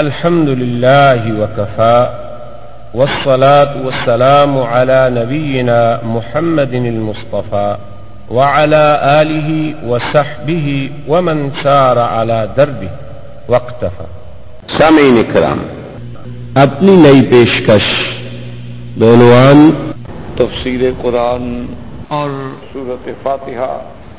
الحمد لله وكفى والصلاة والسلام على نبينا محمد المصطفى وعلى آله وصحبه ومن سار على دربه واقتفى. سامعین اکرام اپنی نئی پیشکش بعنوان تفسیر قرآن اور صورت فاتحہ۔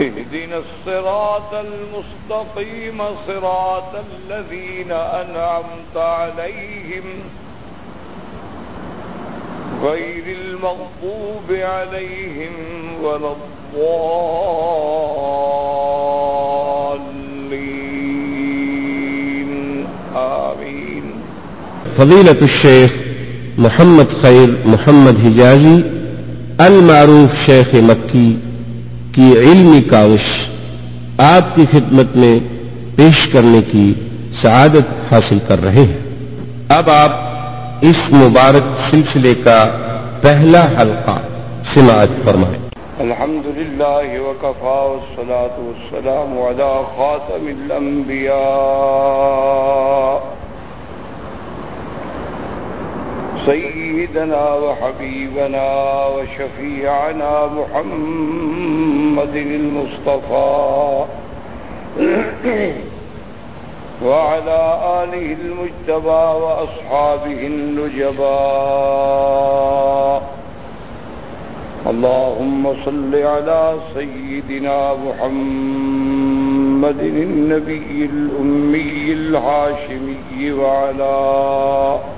اهدنا الصراط المستقيم صراط الذين أنعمت عليهم غير المغضوب عليهم ولا الضالين. آمين. فضيلة الشيخ محمد خير محمد حجازی المعروف شیخ مکی کی علمی کاوش آپ کی خدمت میں پیش کرنے کی سعادت حاصل کر رہے ہیں۔ اب آپ اس مبارک سلسلے کا پہلا حلقہ سماعت فرمائیں۔ الحمد لله وكفى والصلاة والسلام على خاتم الأنبياء سيدنا وحبيبنا وشفيعنا محمد محمد المصطفى. وعلى آله المجتبى وأصحابه النجباء اللهم صل على سيدنا محمد النبي الأمي الهاشمي وعلى آله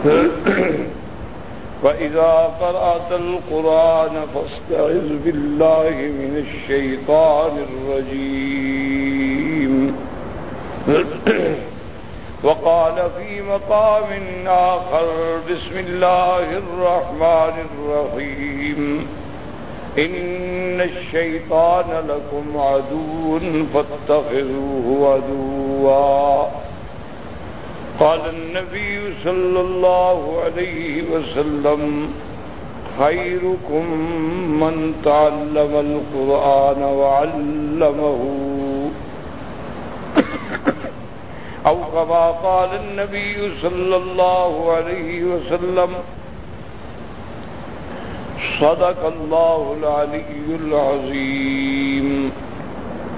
وإذا قرأت القرآن فاستعذ بالله من الشيطان الرجيم وقال في مقام آخر بسم الله الرحمن الرحيم إن الشيطان لكم عدو فاتخذوه عدوا قال النبي صلى الله عليه وسلم، خيركم من تعلم القرآن وعلمه. أو كما قال النبي صلى الله عليه وسلم، صدق الله العلي العظيم.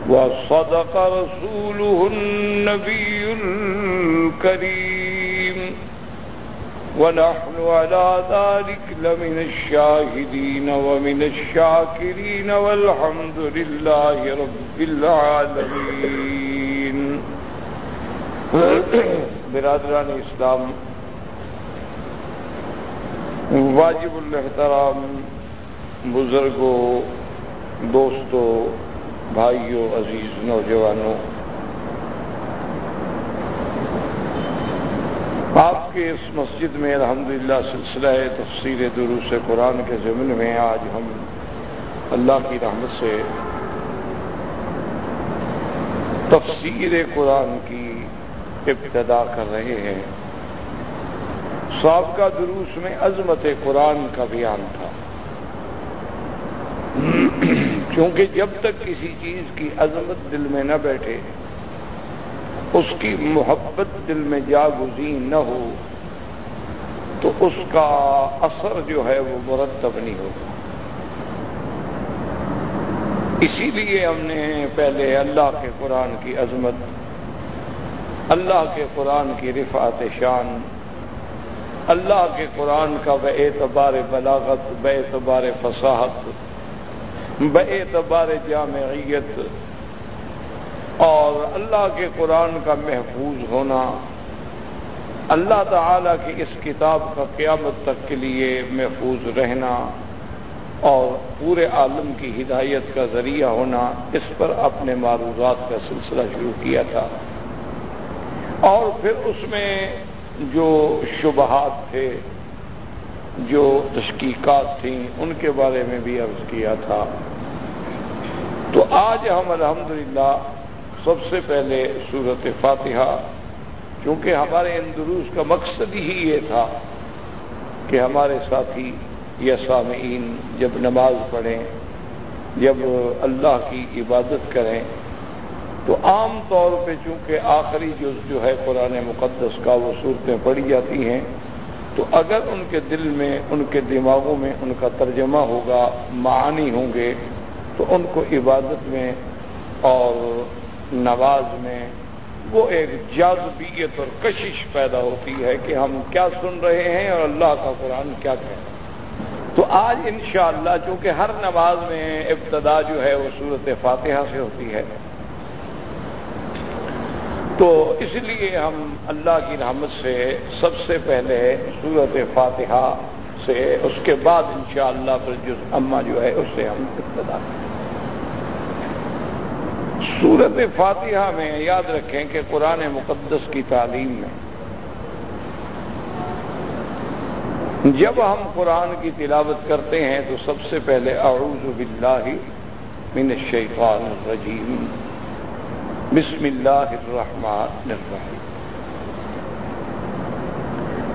وصدق رسوله النبي الكريم. ونحن على ذلك لمن الشاهدين ومن الشاكرين والحمد لله رب العالمين. برادران اسلام، واجب الاحترام بزرگوں، دوستوں، بھائیوں، عزیز نوجوانوں آپ کے اس مسجد میں الحمدللہ سلسلہ تفسیر دروس قرآن کے ضمن میں آج ہم اللہ کی رحمت سے تفسیر قرآن کی ابتدا کر رہے ہیں۔ سابقہ دروس میں عظمت قرآن کا بیان تھا۔ کیونکہ جب تک کسی چیز کی عظمت دل میں نہ بیٹھے اس کی محبت دل میں جاگزی نہ ہو، تو اس کا اثر جو ہے وہ مرتب نہیں ہوگا اسی لیے ہم نے پہلے اللہ کے قرآن کی عظمت، اللہ کے قرآن کی رفعت شان، اللہ کے قرآن کا بے اعتبار بلاغت، بے اعتبار فصاحت، بے اعتبار جامعیت اور اللہ کے قرآن کا محفوظ ہونا، اللہ تعالی کی اس کتاب کا قیامت تک کے لیے محفوظ رہنا اور پورے عالم کی ہدایت کا ذریعہ ہونا، اس پر اپنے معروضات کا سلسلہ شروع کیا تھا۔ اور پھر اس میں جو شبہات تھے، جو تشکیقات تھیں، ان کے بارے میں بھی عرض کیا تھا۔ تو آج ہم الحمدللہ سب سے پہلے صورت فاتحہ، کیونکہ ہمارے اندروس کا مقصد ہی یہ تھا کہ ہمارے ساتھی یا سامعین جب نماز پڑھیں، جب اللہ کی عبادت کریں، تو عام طور پہ چونکہ آخری جو جو ہے قرآن مقدس کا، وہ صورتیں پڑھی جاتی ہیں، تو اگر ان کے دل میں، ان کے دماغوں میں ان کا ترجمہ ہوگا، معانی ہوں گے، تو ان کو عبادت میں اور نواز میں وہ ایک جازبیت اور کشش پیدا ہوتی ہے کہ ہم کیا سن رہے ہیں اور اللہ کا قرآن کیا کہہ رہے ہیں تو آج انشاءاللہ اللہ چونکہ ہر نماز میں ابتدا جو ہے وہ صورت فاتحہ سے ہوتی ہے، تو اس لیے ہم اللہ کی رحمت سے سب سے پہلے صورت فاتحہ سے اس کے بعد انشاءاللہ شاء اللہ جو اما جو ہے اس سے ہم ابتدا کریں۔ صورت فاتحہ میں یاد رکھیں کہ قرآن مقدس کی تعلیم میں جب ہم قرآن کی تلاوت کرتے ہیں تو سب سے پہلے اعوذ باللہ من الشیطان الرجیم۔ بسم اللہ الرحمن الرحیم۔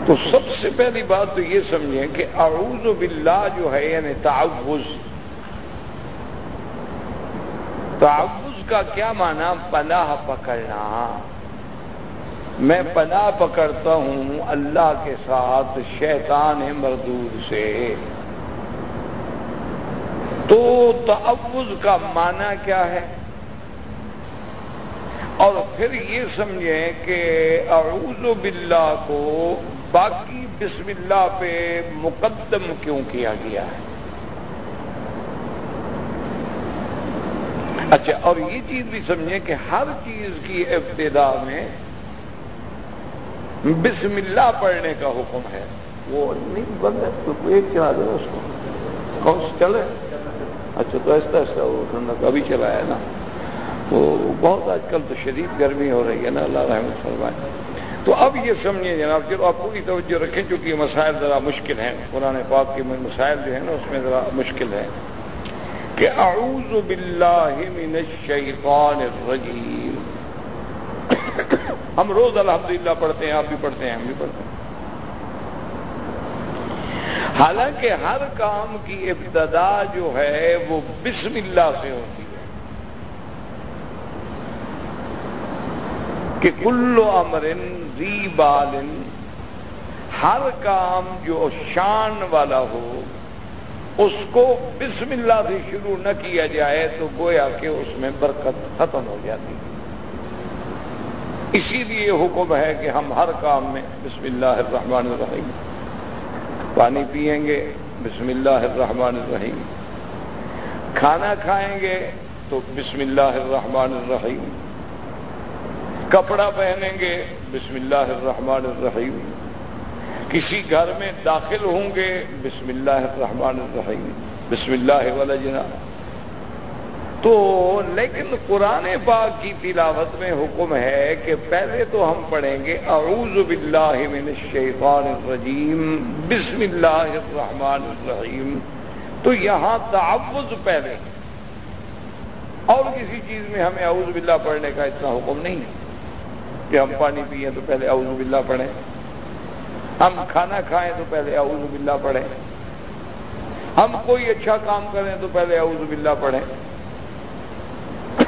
تو سب سے پہلی بات تو یہ سمجھیں کہ اعوذ باللہ جو ہے یعنی تعوض تعوض کا کیا معنی؟ پناہ پکڑنا۔ میں پناہ پکڑتا ہوں اللہ کے ساتھ، شیطان مردود سے۔ تو تعوض کا معنی کیا ہے؟ اور پھر یہ سمجھیں کہ اعوذ باللہ کو باقی بسم اللہ پہ مقدم کیوں کیا گیا ہے؟ اچھا اور یہ چیز بھی سمجھیں کہ ہر چیز کی ابتدا میں بسم اللہ پڑھنے کا حکم ہے۔ وہ نہیں، بند تو ایک چلا دے اس کو۔ کون چلے؟ اچھا تو ایسا ایسا، وہ کبھی چلا ہے نا۔ تو بہت آج کل تو شدید گرمی ہو رہی ہے نا، اللہ رحمت فرمائے۔ تو اب یہ سمجھیں جناب، چلو آپ پوری توجہ رکھیں، چونکہ مسائل ذرا مشکل ہیں۔ قرآن پاک کے مسائل جو ہیں نا، اس میں ذرا مشکل ہے۔ کہ اعوذ باللہ من الشیطان الرجیم۔ ہم روز الحمدللہ پڑھتے ہیں، آپ بھی پڑھتے ہیں، ہم بھی پڑھتے ہیں۔ حالانکہ ہر کام کی ابتدا جو ہے، وہ بسم اللہ سے ہوتی ہے۔ کہ کلو امرن ری بالن، ہر کام جو شان والا ہو اس کو بسم اللہ سے شروع نہ کیا جائے تو گویا کہ اس میں برکت ختم ہو جاتی اسی لیے حکم ہے کہ ہم ہر کام میں بسم اللہ الرحمن الرحیم۔ پانی پیئیں گے، بسم اللہ الرحمن الرحیم۔ کھانا کھائیں گے تو بسم اللہ الرحمن الرحیم۔ کپڑا پہنیں گے، بسم اللہ الرحمن الرحیم۔ کسی گھر میں داخل ہوں گے۔ بسم اللہ الرحمن الرحیم۔ بسم اللہ ولجنا تو لیکن قرآن پاک کی تلاوت میں حکم ہے کہ پہلے تو ہم پڑھیں گے، اعوذ باللہ من الشیطان الرجیم۔ بسم اللہ الرحمن الرحیم۔ تو یہاں تعوض پہلے۔ اور کسی چیز میں ہمیں اعوذ باللہ پڑھنے کا اتنا حکم نہیں ہے کہ ہم پانی پیئیں تو پہلے اعوذ باللہ پڑھیں۔ ہم کھانا کھائیں تو پہلے اعوذ باللہ پڑھیں۔ ہم کوئی اچھا کام کریں تو پہلے اعوذ باللہ پڑھیں۔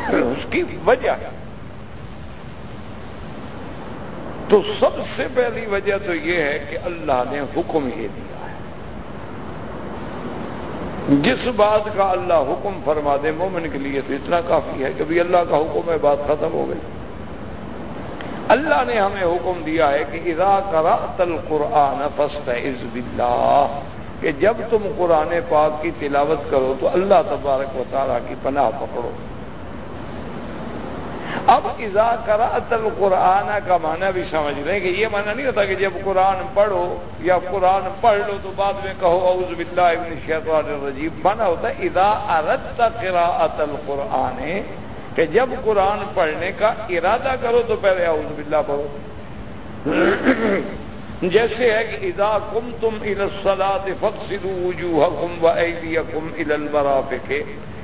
اس کی وجہ۔ تو سب سے پہلی وجہ تو یہ ہے کہ اللہ نے حکم یہ دیا ہے۔ جس بات کا اللہ حکم فرما دے، مومن کے لیے تو اتنا کافی ہے کہ بھی اللہ کا حکم ہے، بات ختم ہو گئی۔ اللہ نے ہمیں حکم دیا ہے کہ اذا کرا تل قرآن فسٹ عز کہ جب تم قرآن پاک کی تلاوت کرو تو اللہ تبارک و تعالیٰ کی پناہ پکڑو۔ اب اذا کرا تل قرآن کا معنی بھی سمجھ رہے ہیں کہ یہ معنی نہیں ہوتا کہ جب قرآن پڑھو یا قرآن پڑھ لو تو بعد میں کہو اعوذ باللہ ابن الشیطان الرجیم۔ معنی ہوتا ہے اذا اردت قراءت القرآن کہ جب قرآن پڑھنے کا ارادہ کرو تو پہلے اعوذ باللہ پڑھو۔ جیسے ہے کہ اذا کم تم الصلاۃ فقصدوا وجوهكم وايديكم الى المرافق،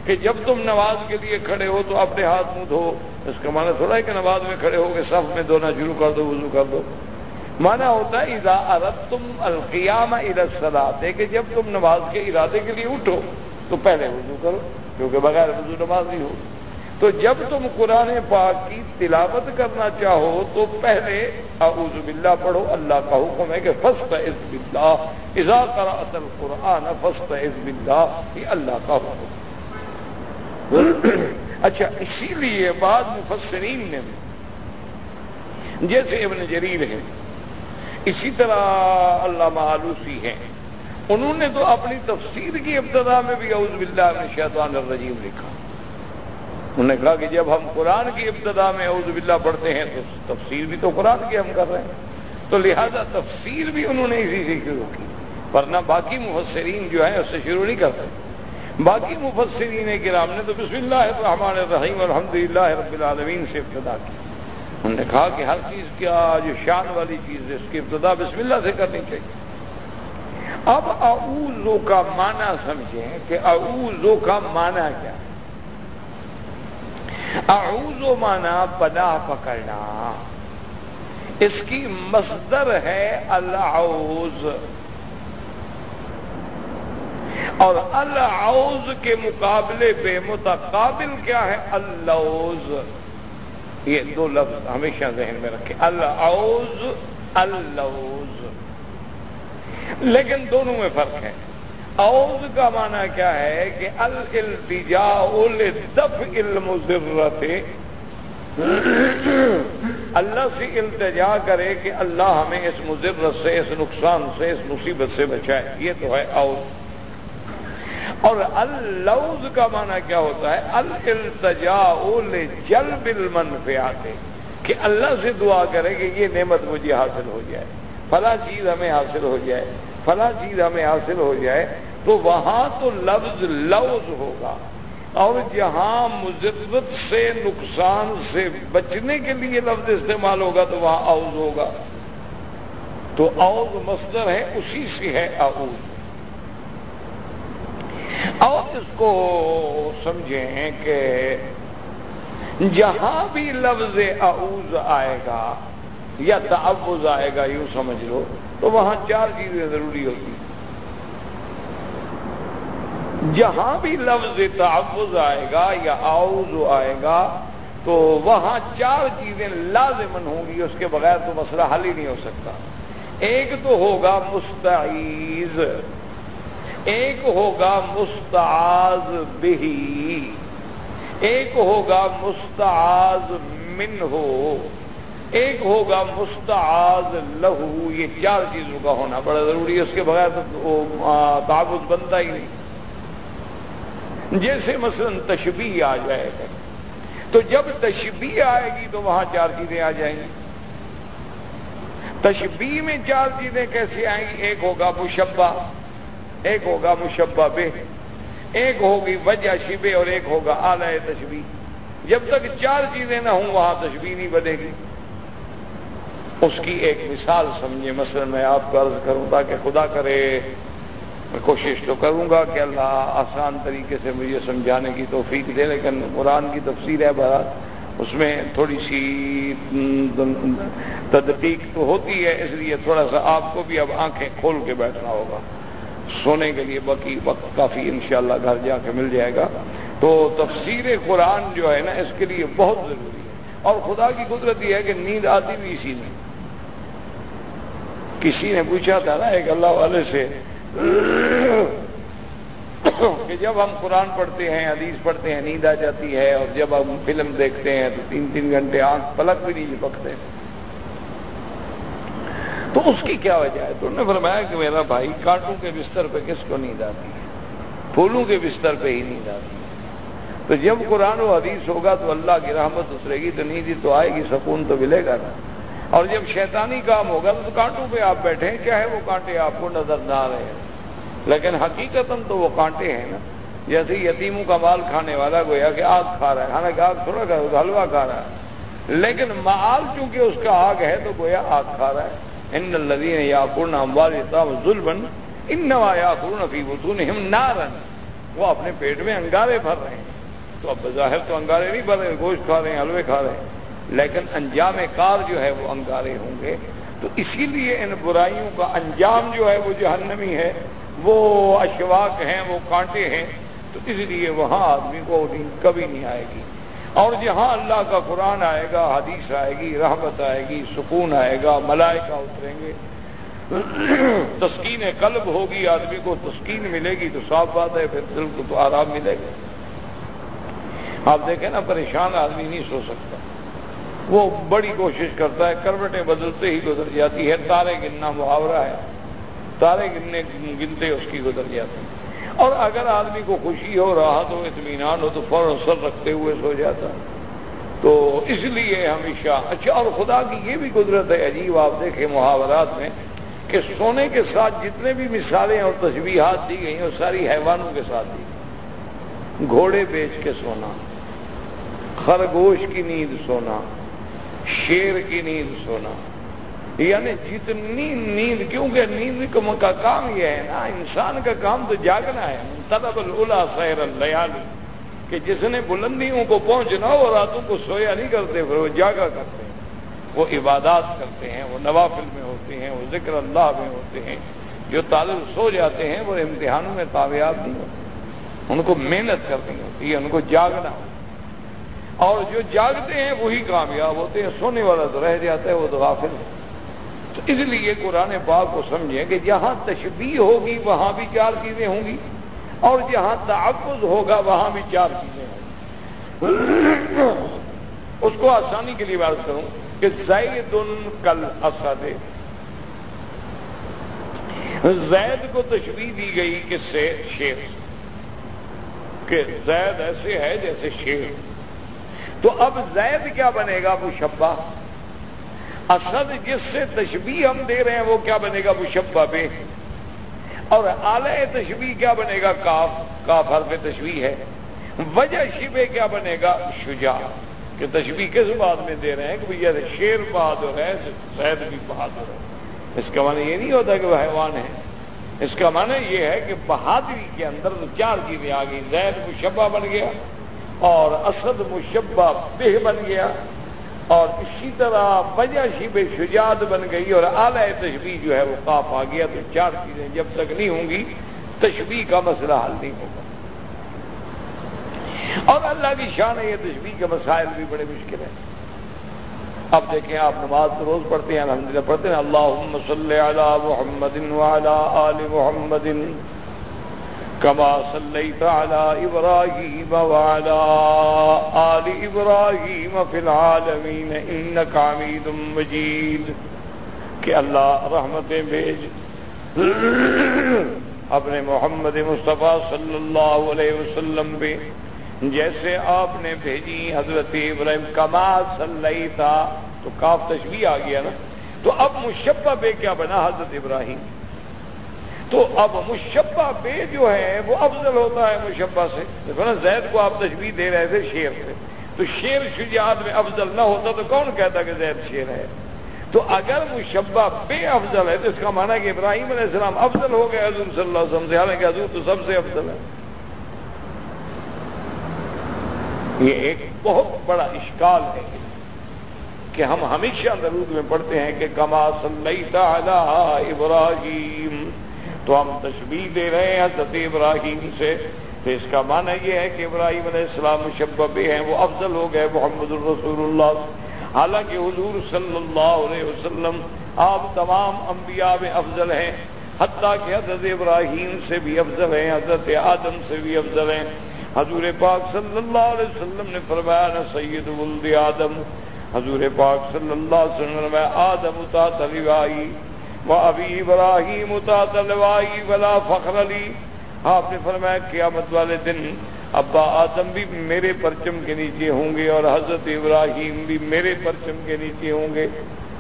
کہ جب تم نماز کے لیے کھڑے ہو تو اپنے ہاتھ منہ دھو۔ اس کا معنی تھوڑا ہے کہ نماز میں کھڑے ہو کے صف میں دھونا شروع کر دو، وضو کر دو۔ مانا ہوتا ہے اذا اردتم القیام الى الصلاۃ کہ جب تم نماز کے ارادے کے لیے اٹھو تو پہلے وضو کرو، کیونکہ بغیر وضو نماز نہیں ہو تو جب تم قرآن پاک کی تلاوت کرنا چاہو تو پہلے اعوذ باللہ پڑھو، اللہ کا حکم ہے کہ فسط عز باللہ، اذا قرأت القرآن فسط عز باللہ، یہ اللہ کا حکم اچھا اسی لیے بعد مفسرین نے، جیسے ابن جریر ہیں، اسی طرح علامہ آلوسی ہیں، انہوں نے تو اپنی تفسیر کی ابتدا میں بھی اعوذ باللہ من شیطان الرجیم لکھا۔ انہوں نے کہا کہ جب ہم قرآن کی ابتدا میں اعوذ باللہ پڑھتے ہیں تو تفسیر بھی تو قرآن کی ہم کر رہے ہیں۔ تو لہذا تفسیر بھی انہوں نے اسی سے شروع کی۔ ورنہ باقی مفسرین جو ہیں اس سے شروع نہیں کرتے باقی مفسرین کرام نے تو بسم اللہ الرحمن الرحیم الحمد للہ رب العالمین سے ابتدا کی۔ انہوں نے کہا کہ ہر چیز کا جو شان والی چیز ہے، اس کی ابتدا بسم اللہ سے کرنی چاہیے۔ اب اعوذ کا معنی سمجھیں کہ اعوذ کا معنی کیا ہے۔ اعوذ مانا پناہ پکڑنا۔ اس کی مصدر ہے العوز اور العوز کے مقابلے پہ متقابل کیا ہے؟ اللوز۔ یہ دو لفظ ہمیشہ ذہن میں رکھیں۔ العوز اللوز۔ لیکن دونوں میں فرق ہے۔ اوز کا معنی کیا ہے کہ التجا دف علم اللہ سے التجا کرے کہ اللہ ہمیں اس مضرت سے، اس نقصان سے، اس مصیبت سے بچائے۔ یہ تو ہے اوز اور اللوز کا معنی کیا ہوتا ہے؟ التجا جل بل منفیات کہ اللہ سے دعا کرے کہ یہ نعمت مجھے حاصل ہو جائے۔ فلاں چیز ہمیں حاصل ہو جائے۔ فلاں چیز ہمیں حاصل ہو جائے۔ تو وہاں تو لفظ لفظ ہوگا۔ اور جہاں مذبت سے نقصان سے بچنے کے لیے لفظ استعمال ہوگا تو وہاں اوز ہوگا۔ تو اوز مصدر ہے، اسی سے ہے اوز اور اس کو سمجھیں کہ جہاں بھی لفظ اعوذ آئے گا یا تعوض آئے گا، یوں سمجھ لو، تو وہاں چار چیزیں ضروری ہوتی ہیں۔ جہاں بھی لفظ تعوض آئے گا یا آؤز آئے گا، تو وہاں چار چیزیں لازمن ہوں گی، اس کے بغیر تو مسئلہ حل ہی نہیں ہو سکتا۔ ایک تو ہوگا مستعیز ایک ہوگا مستعز بہی، ایک ہوگا مستعز من ہو ایک ہوگا مستعز لہو۔ یہ چار چیزوں کا ہونا بڑا ضروری ہے، اس کے بغیر تو تعبت بنتا ہی نہیں۔ جیسے مثلا تشبیح آ جائے گا، تو جب تشبیح آئے گی تو وہاں چار چیزیں آ جائیں گی۔ تشبیح میں چار چیزیں کیسے آئیں؟ گی ایک ہوگا مشبہ، ایک ہوگا مشبہ بے، ایک ہوگی وجہ شبے اور ایک ہوگا آلہ تشبیح جب تک چار چیزیں نہ ہوں، وہاں تشبیح نہیں بنے گی۔ اس کی ایک مثال سمجھے مثلا میں آپ کو عرض کروں تاکہ خدا کرے۔ میں کوشش تو کروں گا کہ اللہ آسان طریقے سے مجھے سمجھانے کی توفیق دے، لیکن قرآن کی تفسیر ہے بہرحال، اس میں تھوڑی سی تدقیق تو ہوتی ہے، اس لیے تھوڑا سا آپ کو بھی اب آنکھیں کھول کے بیٹھنا ہوگا۔ سونے کے لیے باقی وقت کافی انشاءاللہ گھر جا کے مل جائے گا۔ تو تفسیر قرآن جو ہے نا، اس کے لیے بہت ضروری ہے۔ اور خدا کی قدرت یہ ہے کہ نیند آتی بھی اسی میں۔ کسی نے پوچھا تھا نا ایک اللہ والے سے کہ جب ہم قرآن پڑھتے ہیں، حدیث پڑھتے ہیں، نیند آ جاتی ہے اور جب ہم فلم دیکھتے ہیں تو تین تین گھنٹے آنکھ پلک بھی نہیں چپکتے تو اس کی کیا وجہ ہے؟ تو نے فرمایا کہ میرا بھائی کانٹوں کے بستر پہ کس کو نیند آتی ہے؟ پھولوں کے بستر پہ ہی نیند آتی ہے۔ تو جب قرآن و حدیث ہوگا تو اللہ کی رحمت اترے گی، تو نیند تو آئے گی، سکون تو ملے گا نا۔ اور جب شیطانی کام ہوگا تو کانٹوں پہ آپ بیٹھے ہیں کیا ہے وہ کانٹے آپ کو نظر نہ آ رہے ہیں لیکن حقیقت تو وہ کانٹے ہیں نا۔ جیسے یتیموں کا مال کھانے والا گویا کہ آگ کھا رہا ہے، حالانکہ آگ تھوڑا کھا رہا حلوا کھا رہا ہے۔ لیکن مال چونکہ اس کا آگ ہے تو گویا آگ کھا رہا ہے۔ ان الدین یا پورن ظلم ان نوا یا پورن فی بتون ہم نارن وہ اپنے پیٹ میں انگارے بھر رہے ہیں۔ تو اب بظاہر تو انگارے نہیں بھر رہے، گوشت کھا رہے ہیں، حلوے کھا رہے ہیں۔ لیکن انجام کار جو ہے وہ انگارے ہوں گے۔ تو اسی لیے ان برائیوں کا انجام جو ہے وہ جہنمی ہے۔ وہ اشواق ہیں، وہ کانٹے ہیں، تو اس لیے وہاں آدمی کو کبھی نہیں آئے گی۔ اور جہاں اللہ کا قرآن آئے گا، حدیث آئے گی، رحمت آئے گی، سکون آئے گا، ملائکہ اتریں گے، تسکین قلب ہوگی، آدمی کو تسکین ملے گی، تو صاف بات ہے، پھر دل کو تو آرام ملے گا۔ آپ دیکھیں نا، پریشان آدمی نہیں سو سکتا۔ وہ بڑی کوشش کرتا ہے، کروٹیں بدلتے ہی گزر جاتی ہے تارے گننا محاورہ ہے۔ تارے گننے گنتے اس کی گزر جاتی اور اگر آدمی کو خوشی ہو، راحت ہو، اطمینان ہو، تو فوراً سر رکھتے ہوئے سو جاتا تو اس لیے ہمیشہ اچھا اور خدا کی یہ بھی قدرت ہے عجیب، آپ دیکھیں محاورات میں کہ سونے کے ساتھ جتنے بھی مثالیں اور تجبیہات دی گئی ہیں، وہ ساری حیوانوں کے ساتھ دی گئی۔ گھوڑے بیچ کے سونا، خرگوش کی نیند سونا، شیر کی نیند سونا۔ یعنی جتنی نیند کیونکہ نیند کا کام یہ ہے نا، انسان کا کام تو جاگنا ہے۔ طلب الا سیر اللیالی کہ جس نے بلندیوں کو پہنچنا ہو راتوں کو سویا نہیں کرتے، پھر وہ جاگا کرتے ہیں۔ وہ عبادات کرتے ہیں، وہ نوافل میں ہوتے ہیں، وہ ذکر اللہ میں ہوتے ہیں۔ جو طالب سو جاتے ہیں، وہ امتحانوں میں کامیاب نہیں ہوتے۔ ان کو محنت کرنی ہوتی ہے، ان کو جاگنا ہوتا اور جو جاگتے ہیں، وہی کامیاب ہوتے ہیں، سونے والا تو رہ جاتا ہے، وہ تو غافل ہے۔ تو اس لیے قرآن پاک کو سمجھیں کہ جہاں تشبیح ہوگی وہاں بھی چار چیزیں ہوں گی اور جہاں تحفظ ہوگا وہاں بھی چار چیزیں ہوں گی۔ اس کو آسانی کے لیے بات کروں کہ زید کل اسد۔ زید کو تشبیح دی گئی کس سے؟ شیر۔ کہ زید ایسے ہے جیسے شیر۔ تو اب زید کیا بنے گا؟ مشبہ اسد جس سے تشبیح ہم دے رہے ہیں وہ کیا بنے گا مشبہ پہ؟ اور اعلی تشبیح کیا بنے گا؟ کاف کاف حرف تشبیح ہے۔ وجہ شبے کیا بنے گا؟ شجاع۔ کہ تشبیح کس بات میں دے رہے ہیں؟ کہ بھیا شیر بہادر ہے، زید بھی بہادر ہے۔ اس کا معنی یہ نہیں ہوتا کہ وہ حیوان ہے۔ اس کا معنی یہ ہے کہ بہادری کے اندر تو چار چیزیں آ گئی زید مشبہ بن گیا اور اسد مشبہ بہ بن گیا۔ اور اسی طرح وجہ شیب شجاعت بن گئی اور اعلی تشبیح جو ہے وہ کاف آ گیا تو چار چیزیں جب تک نہیں ہوں گی تشبیح کا مسئلہ حل نہیں ہوگا۔ اور اللہ کی شان ہے، یہ تشبیح کے مسائل بھی بڑے مشکل ہیں۔ اب دیکھیں، آپ نماز تو روز پڑھتے ہیں الحمد پڑھتے ہیں۔ اللہ صلی علی محمد آل محمد۔ كما صليت على إبراهيم وعلى آل إبراهيم في العالمين إنك عميد مجيد کہ اللہ رحمتیں بھیج۔ اپنے محمد مصطفیٰ صلی اللہ علیہ وسلم پہ جیسے آپ نے بھیجی، حضرت ابراہیم کما صلی تھا تو کاف تشبیہ آ گیا نا۔ تو اب مشبہ بے کیا بنا حضرت ابراہیم؟ تو اب مشبہ بے جو ہے وہ افضل ہوتا ہے مشبہ سے۔ دیکھو نا، زید کو آپ تشبیح دے رہے تھے شیر سے۔ تو شیر شجاعت میں افضل نہ ہوتا تو کون کہتا کہ زید شیر ہے؟ تو اگر مشبہ بے افضل ہے تو اس کا معنی کہ ابراہیم علیہ السلام افضل ہو گئے، حضور صلی اللہ علیہ وسلم سے۔ حالانکہ حضور تو سب سے افضل ہے یہ ایک بہت بڑا اشکال ہے کہ ہم ہمیشہ درود میں پڑھتے ہیں کہ کما صلی تعالی ابراہیم۔ تو ہم تشبیح دے رہے ہیں حضرت ابراہیم سے، تو اس کا معنی یہ ہے کہ ابراہیم علیہ السلام مشبہ ہیں، وہ افضل ہو گئے محمد الرسول اللہ۔ حالانکہ حضور صلی اللہ علیہ وسلم آپ تمام انبیاء میں افضل ہیں، حتیٰ کہ حضرت ابراہیم سے بھی افضل ہیں، حضرت آدم سے بھی افضل ہیں۔ حضور پاک صلی اللہ علیہ وسلم نے فرمایا نا سید ولد آدم حضور پاک صلی اللہ علیہ وسلم نے آدم اتا تلوائی و ابھی ابراہیم تلوائی ولا فخر علی آپ نے فرمایا قیامت والے دن ابا آدم بھی میرے پرچم کے نیچے ہوں گے اور حضرت ابراہیم بھی میرے پرچم کے نیچے ہوں گے۔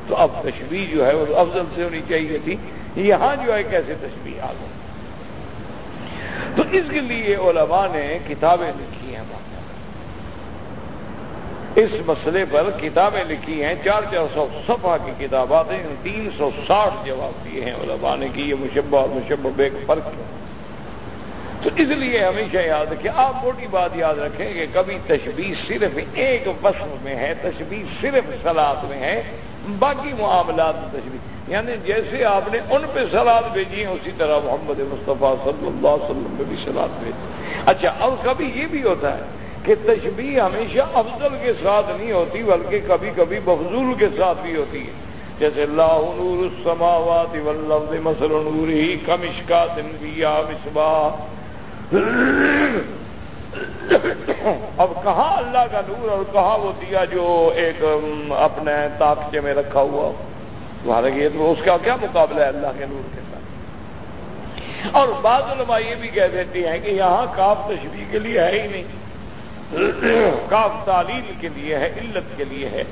تو اب تشبیح جو ہے وہ افضل سے ہونی چاہیے تھی۔ یہاں جو ہے کیسے تشبیح آ گئی؟ تو اس کے لیے علماء نے کتابیں لکھی ہیں۔ اس مسئلے پر کتابیں لکھی ہیں، چار چار سو صفحہ کی کتابات ہیں، تین سو ساٹھ جواب دیے ہیں علماء نے کہ یہ مشبہ اور مشبہ بے فرق ہے۔ تو اس لیے ہمیشہ یاد رکھیں، آپ موٹی بات یاد رکھیں کہ کبھی تشبیح صرف ایک وصف میں ہے تشبیح صرف سلاد میں ہے، باقی معاملات میں تشبیح یعنی جیسے آپ نے ان پہ سلاد بھیجی ہے اسی طرح محمد مصطفیٰ صلی اللہ علیہ وسلم پہ بھی سلاد بھیجی اچھا اب کبھی یہ بھی ہوتا ہے کہ تشبیح ہمیشہ افضل کے ساتھ نہیں ہوتی، بلکہ کبھی کبھی بفضول کے ساتھ بھی ہوتی ہے۔ جیسے اللہ نور السماوات واللفظ مثل نور ہی کمشکا دنبیا مصباح۔ اب کہاں اللہ کا نور اور کہاں وہ دیا جو ایک اپنے تاکچے میں رکھا ہوا تمہارا یہ تو اس کا کیا مقابلہ ہے اللہ کے نور کے ساتھ؟ اور بعض علماء یہ بھی کہہ دیتے ہیں کہ یہاں کاف تشریح کے لیے ہے ہی نہیں۔ کاف تعلیم کے لیے ہے، علت کے لیے ہے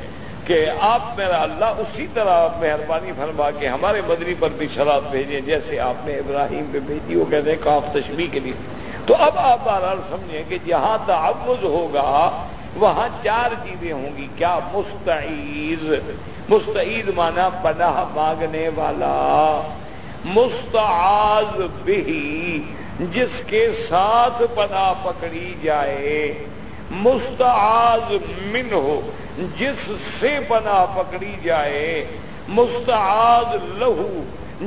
کہ آپ میرا اللہ اسی طرح مہربانی فرما کے ہمارے مدری پر بھی شراب بھیجیں، جیسے آپ نے ابراہیم پہ بھیجی، وہ کہتے ہیں کاف تشبیح کے لیے۔ تو اب آپ بہرحال سمجھیں کہ جہاں تعوض ہوگا، وہاں چار چیزیں ہوں گی۔ کیا مستعید مستعید مانا پناہ مانگنے والا۔ مستعز بھی جس کے ساتھ پناہ پکڑی جائے۔ مستعز من ہو جس سے پناہ پکڑی جائے مستعد لہو،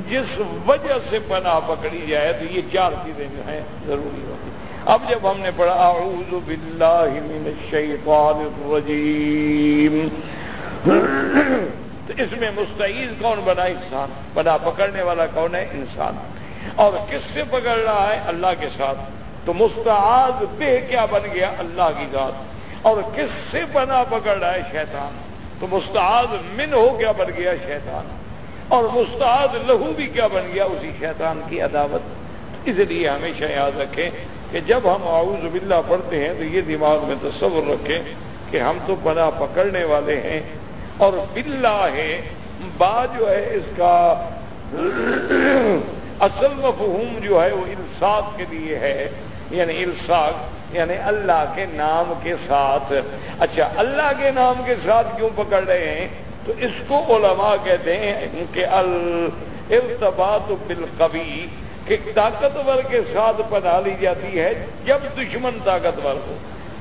جس وجہ سے پناہ پکڑی جائے، تو یہ چار چیزیں جو ہیں ضروری ہوتی اب جب ہم نے پڑھا، اعوذ باللہ من الشیطان الرجیم، تو اس میں مستعید کون بنا؟ انسان۔ پناہ پکڑنے والا کون ہے؟ انسان۔ اور کس سے پکڑ رہا ہے؟ اللہ کے ساتھ۔ تو مستعد بے کیا بن گیا اللہ کی ذات۔ اور کس سے پناہ پکڑ رہا ہے شیطان؟ تو مستعد من ہو کیا بن گیا شیطان۔ اور مستعد لہو بھی کیا بن گیا اسی شیطان کی عداوت۔ اس لیے ہمیشہ یاد رکھیں کہ جب ہم اعوذ باللہ پڑھتے ہیں تو یہ دماغ میں تصور رکھیں کہ ہم تو پناہ پکڑنے والے ہیں۔ اور بلا ہے، با جو ہے اس کا اصل مفہوم جو ہے وہ الساق کے لیے ہے۔ یعنی الساق یعنی اللہ کے نام کے ساتھ۔ اچھا اللہ کے نام کے ساتھ کیوں پکڑ رہے ہیں؟ تو اس کو علماء کہتے ہیں کہ التباط بالقوی، کہ طاقتور کے ساتھ پناہ لی جاتی ہے جب دشمن طاقتور ہو۔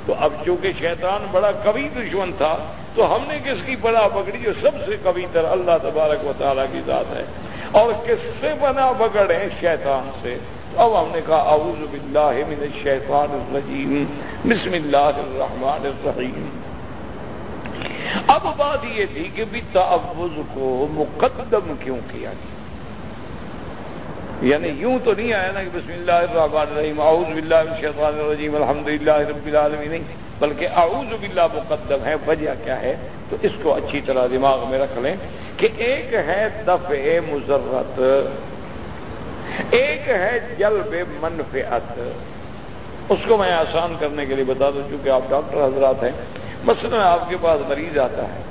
تو اب چونکہ شیطان بڑا کبھی دشمن تھا، تو ہم نے کس کی پناہ پکڑی جو سب سے کبھی تر اللہ تبارک و تعالیٰ کی ذات ہے؟ اور کس سے پناہ پکڑے شیطان سے۔ اب ہم نے کہا، اعوذ باللہ من الشیطان الرجیم، بسم اللہ الرحمن الرحیم۔ اب بات یہ تھی کہ بھی تعوض کو مقدم کیوں کیا گیا یعنی یوں تو نہیں آیا نا کہ بسم اللہ الرحمن الرحیم، اعوذ باللہ من الشیطان الرجیم الحمد للہ رب العالمین، نہیں، بلکہ اعوذ باللہ مقدم ہے، وجہ کیا ہے؟ تو اس کو اچھی طرح دماغ میں رکھ لیں کہ ایک ہے دفع مزرت ایک ہے جلب منفعت۔ اس کو میں آسان کرنے کے لیے بتا دوں، چونکہ آپ ڈاکٹر حضرات ہیں مثلا آپ کے پاس مریض آتا ہے۔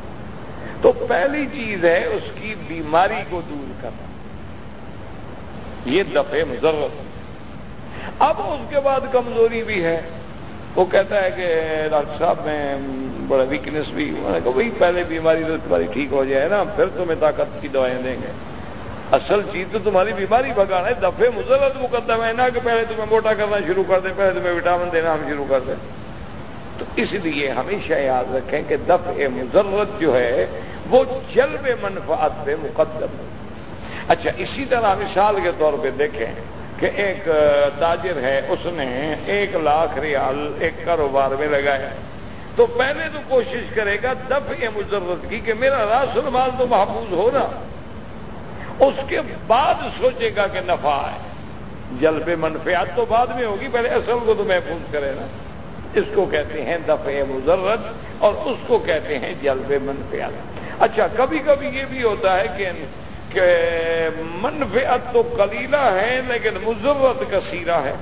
تو پہلی چیز ہے اس کی بیماری کو دور کرنا۔ یہ دفع مضرت اب اس کے بعد کمزوری بھی ہے۔ وہ کہتا ہے کہ ڈاکٹر صاحب، میں بڑا ویکنیس بھی وہی پہلے بیماری تو تمہاری ٹھیک ہو جائے نا، پھر تمہیں طاقت کی دوائیں دیں گے۔ اصل چیز تو تمہاری بیماری بھگانا ہے دفعے مسرت مقدم ہے نا کہ پہلے تمہیں موٹا کرنا شروع کر دیں پہلے تمہیں وٹامن دینا ہم شروع کر دیں۔ تو اس لیے ہمیشہ یاد رکھیں کہ دفع مضرت جو ہے، وہ جلب منفعت پہ مقدم ہے۔ اچھا اسی طرح مثال کے طور پہ دیکھیں کہ ایک تاجر ہے، اس نے ایک لاکھ ریال ایک کاروبار میں لگایا۔ تو پہلے تو کوشش کرے گا دفع مضرت کی کہ میرا راسل مال تو محفوظ ہو نا۔ اس کے بعد سوچے گا کہ نفع ہے۔ جلب منفیات تو بعد میں ہوگی، پہلے اصل کو تو محفوظ کرے نا۔ اس کو کہتے ہیں دفع مضرت اور اس کو کہتے ہیں جلب منفیات اچھا کبھی کبھی یہ بھی ہوتا ہے کہ کہ تو کلیلہ ہے، لیکن مضرت کثیرہ ہے۔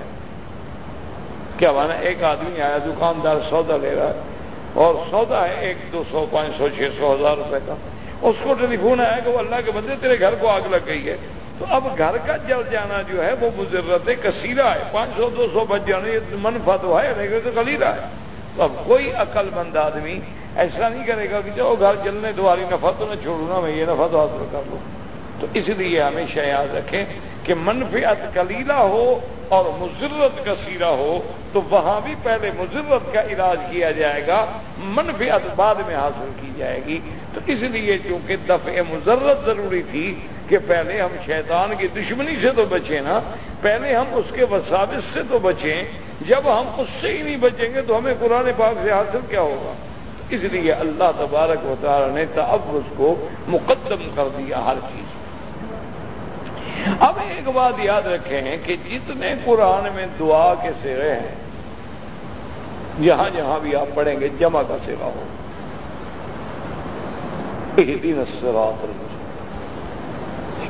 کیا مانا؟ ایک آدمی آیا، دکاندار سودا لے رہا ہے اور سودا ہے ایک دو سو، پانچ سو، چھ سو، ہزار روپے کا۔ اس کو ٹیلی فون آیا کہ وہ اللہ کے بندے تیرے گھر کو آگ لگ گئی ہے۔ تو اب گھر کا جل جانا جو ہے وہ مضرت کثیرہ ہے۔ پانچ سو، دو سو بچ جانا یہ تو ہے لیکن تو کلیلہ ہے۔ تو اب کوئی عقل مند آدمی ایسا نہیں کرے گا کہ چلو گھر جلنے تمہاری نفع تو نہ چھوڑوں نا میں یہ نفع تو حاصل کر لوں۔ تو اس لیے ہمیشہ یاد رکھیں کہ منفیات کلیلہ ہو اور مضرت کثیرہ ہو، تو وہاں بھی پہلے مضرت کا علاج کیا جائے گا منفیات بعد میں حاصل کی جائے گی۔ تو اس لیے چونکہ دفع مضرت ضروری تھی کہ پہلے ہم شیطان کی دشمنی سے تو بچیں نا، پہلے ہم اس کے وساوس سے تو بچیں۔ جب ہم اس سے ہی نہیں بچیں گے تو ہمیں قرآن پاک سے حاصل کیا ہوگا۔ اس لیے اللہ تبارک و تعالی نے تعبض کو مقدم کر دیا ہر چیز۔ اب ایک بات یاد رکھیں کہ جتنے قرآن میں دعا کے سرے ہیں، جہاں جہاں بھی آپ پڑھیں گے جمع کا سیوا ہو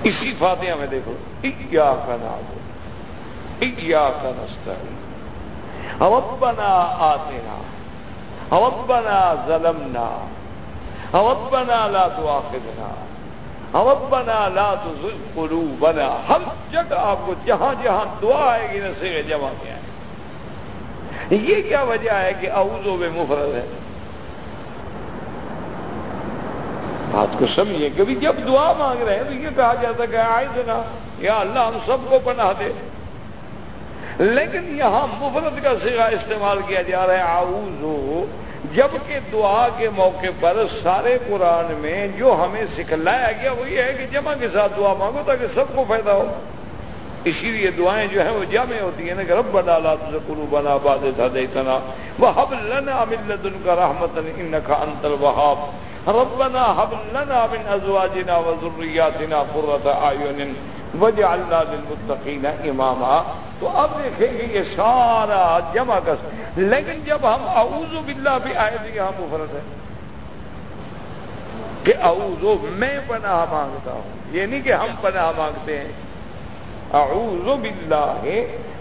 اسی فاتحہ میں دیکھو ایا کا نام ایا کا نستا بنا آتے نا بنا ظلمنا بنا لا تو آخرنا بنا لا تو بنا ہر جگہ آپ کو جہاں جہاں دعا آئے گی نسے جمع کیا ہے۔ یہ کیا وجہ ہے کہ اعوذ میں مفرد ہے بات کو سمجھیے، کبھی جب دعا مانگ رہے ہیں تو یہ کہا جاتا کہ آئے سنا یا اللہ ہم سب کو پناہ دے۔ لیکن یہاں مفرد کا سگا استعمال کیا جا رہا ہے آؤزو جبکہ دعا کے موقع پر سارے قرآن میں جو ہمیں سکھلایا گیا وہ یہ ہے کہ جمع کے ساتھ دعا مانگو تاکہ سب کو فائدہ ہو۔ اسی لیے دعائیں جو ہیں وہ جمع ہوتی ہیں نا کہ رب ڈالا تجھے قلو بنا باد تھا دیتنا وہ حب لنا ملت ان کا رحمت ان کا انتر وہاب ربنا حب لنا من ازواجنا وذرياتنا قرة اعين وجعلنا للمتقين اماما تو اب دیکھیں گے یہ سارا جمع کر لیکن جب ہم اعوذ باللہ بھی آئے تو یہاں مفرد ہے کہ اعوذ، میں پناہ مانگتا ہوں. یہ نہیں کہ ہم پناہ مانگتے ہیں. اعوذ باللہ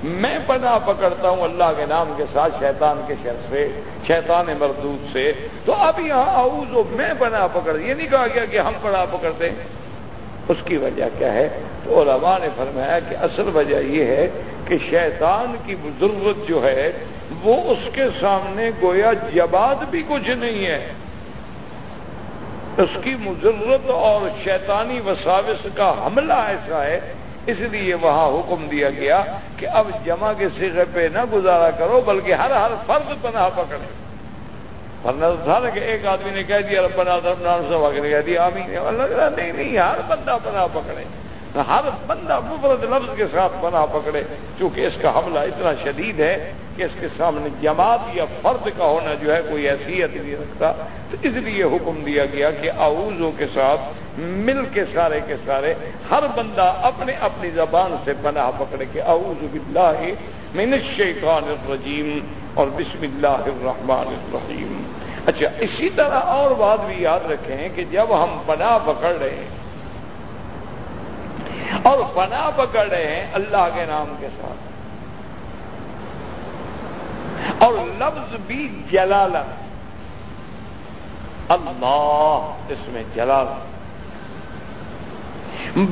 میں پناہ پکڑتا ہوں اللہ کے نام کے ساتھ شیطان کے شر سے، شیطان مردود سے۔ تو اب یہاں اعوذ میں پناہ پکڑ، یہ نہیں کہا گیا کہ ہم پناہ پکڑتے ہیں۔ اس کی وجہ کیا ہے؟ تو علماء نے فرمایا کہ اصل وجہ یہ ہے کہ شیطان کی ضرورت جو ہے، وہ اس کے سامنے گویا جباد بھی کچھ نہیں ہے۔ اس کی مضرت اور شیطانی وساوس کا حملہ ایسا ہے اس لیے وہاں حکم دیا گیا کہ اب جمع کے سیرے پہ نہ گزارا کرو، بلکہ ہر ہر فرد پناہ پکڑے۔ ورنہ تھا نا کہ ایک آدمی نے کہہ دیا، ربنا نام سوا کے کہہ دیا، آمین۔ اللہ نہیں نہیں، ہر بندہ پناہ پکڑے۔ ہر بندہ مفرد لفظ کے ساتھ پناہ پکڑے، چونکہ اس کا حملہ اتنا شدید ہے کہ اس کے سامنے جماعت یا فرد کا ہونا جو ہے کوئی حیثیت نہیں رکھتا۔ تو اس لیے حکم دیا گیا کہ اعوذوں کے ساتھ، مل کے سارے کے سارے، ہر بندہ اپنے اپنی زبان سے پناہ پکڑے کہ اعوذ باللہ من الشیطان الرجیم اور بسم اللہ الرحمن الرحیم۔ اچھا اسی طرح اور بات بھی یاد رکھیں کہ جب ہم پناہ پکڑ رہے ہیں اور پناہ پکڑ رہے ہیں اللہ کے نام کے ساتھ۔ اور لفظ بھی جلال اللہ اس میں جلال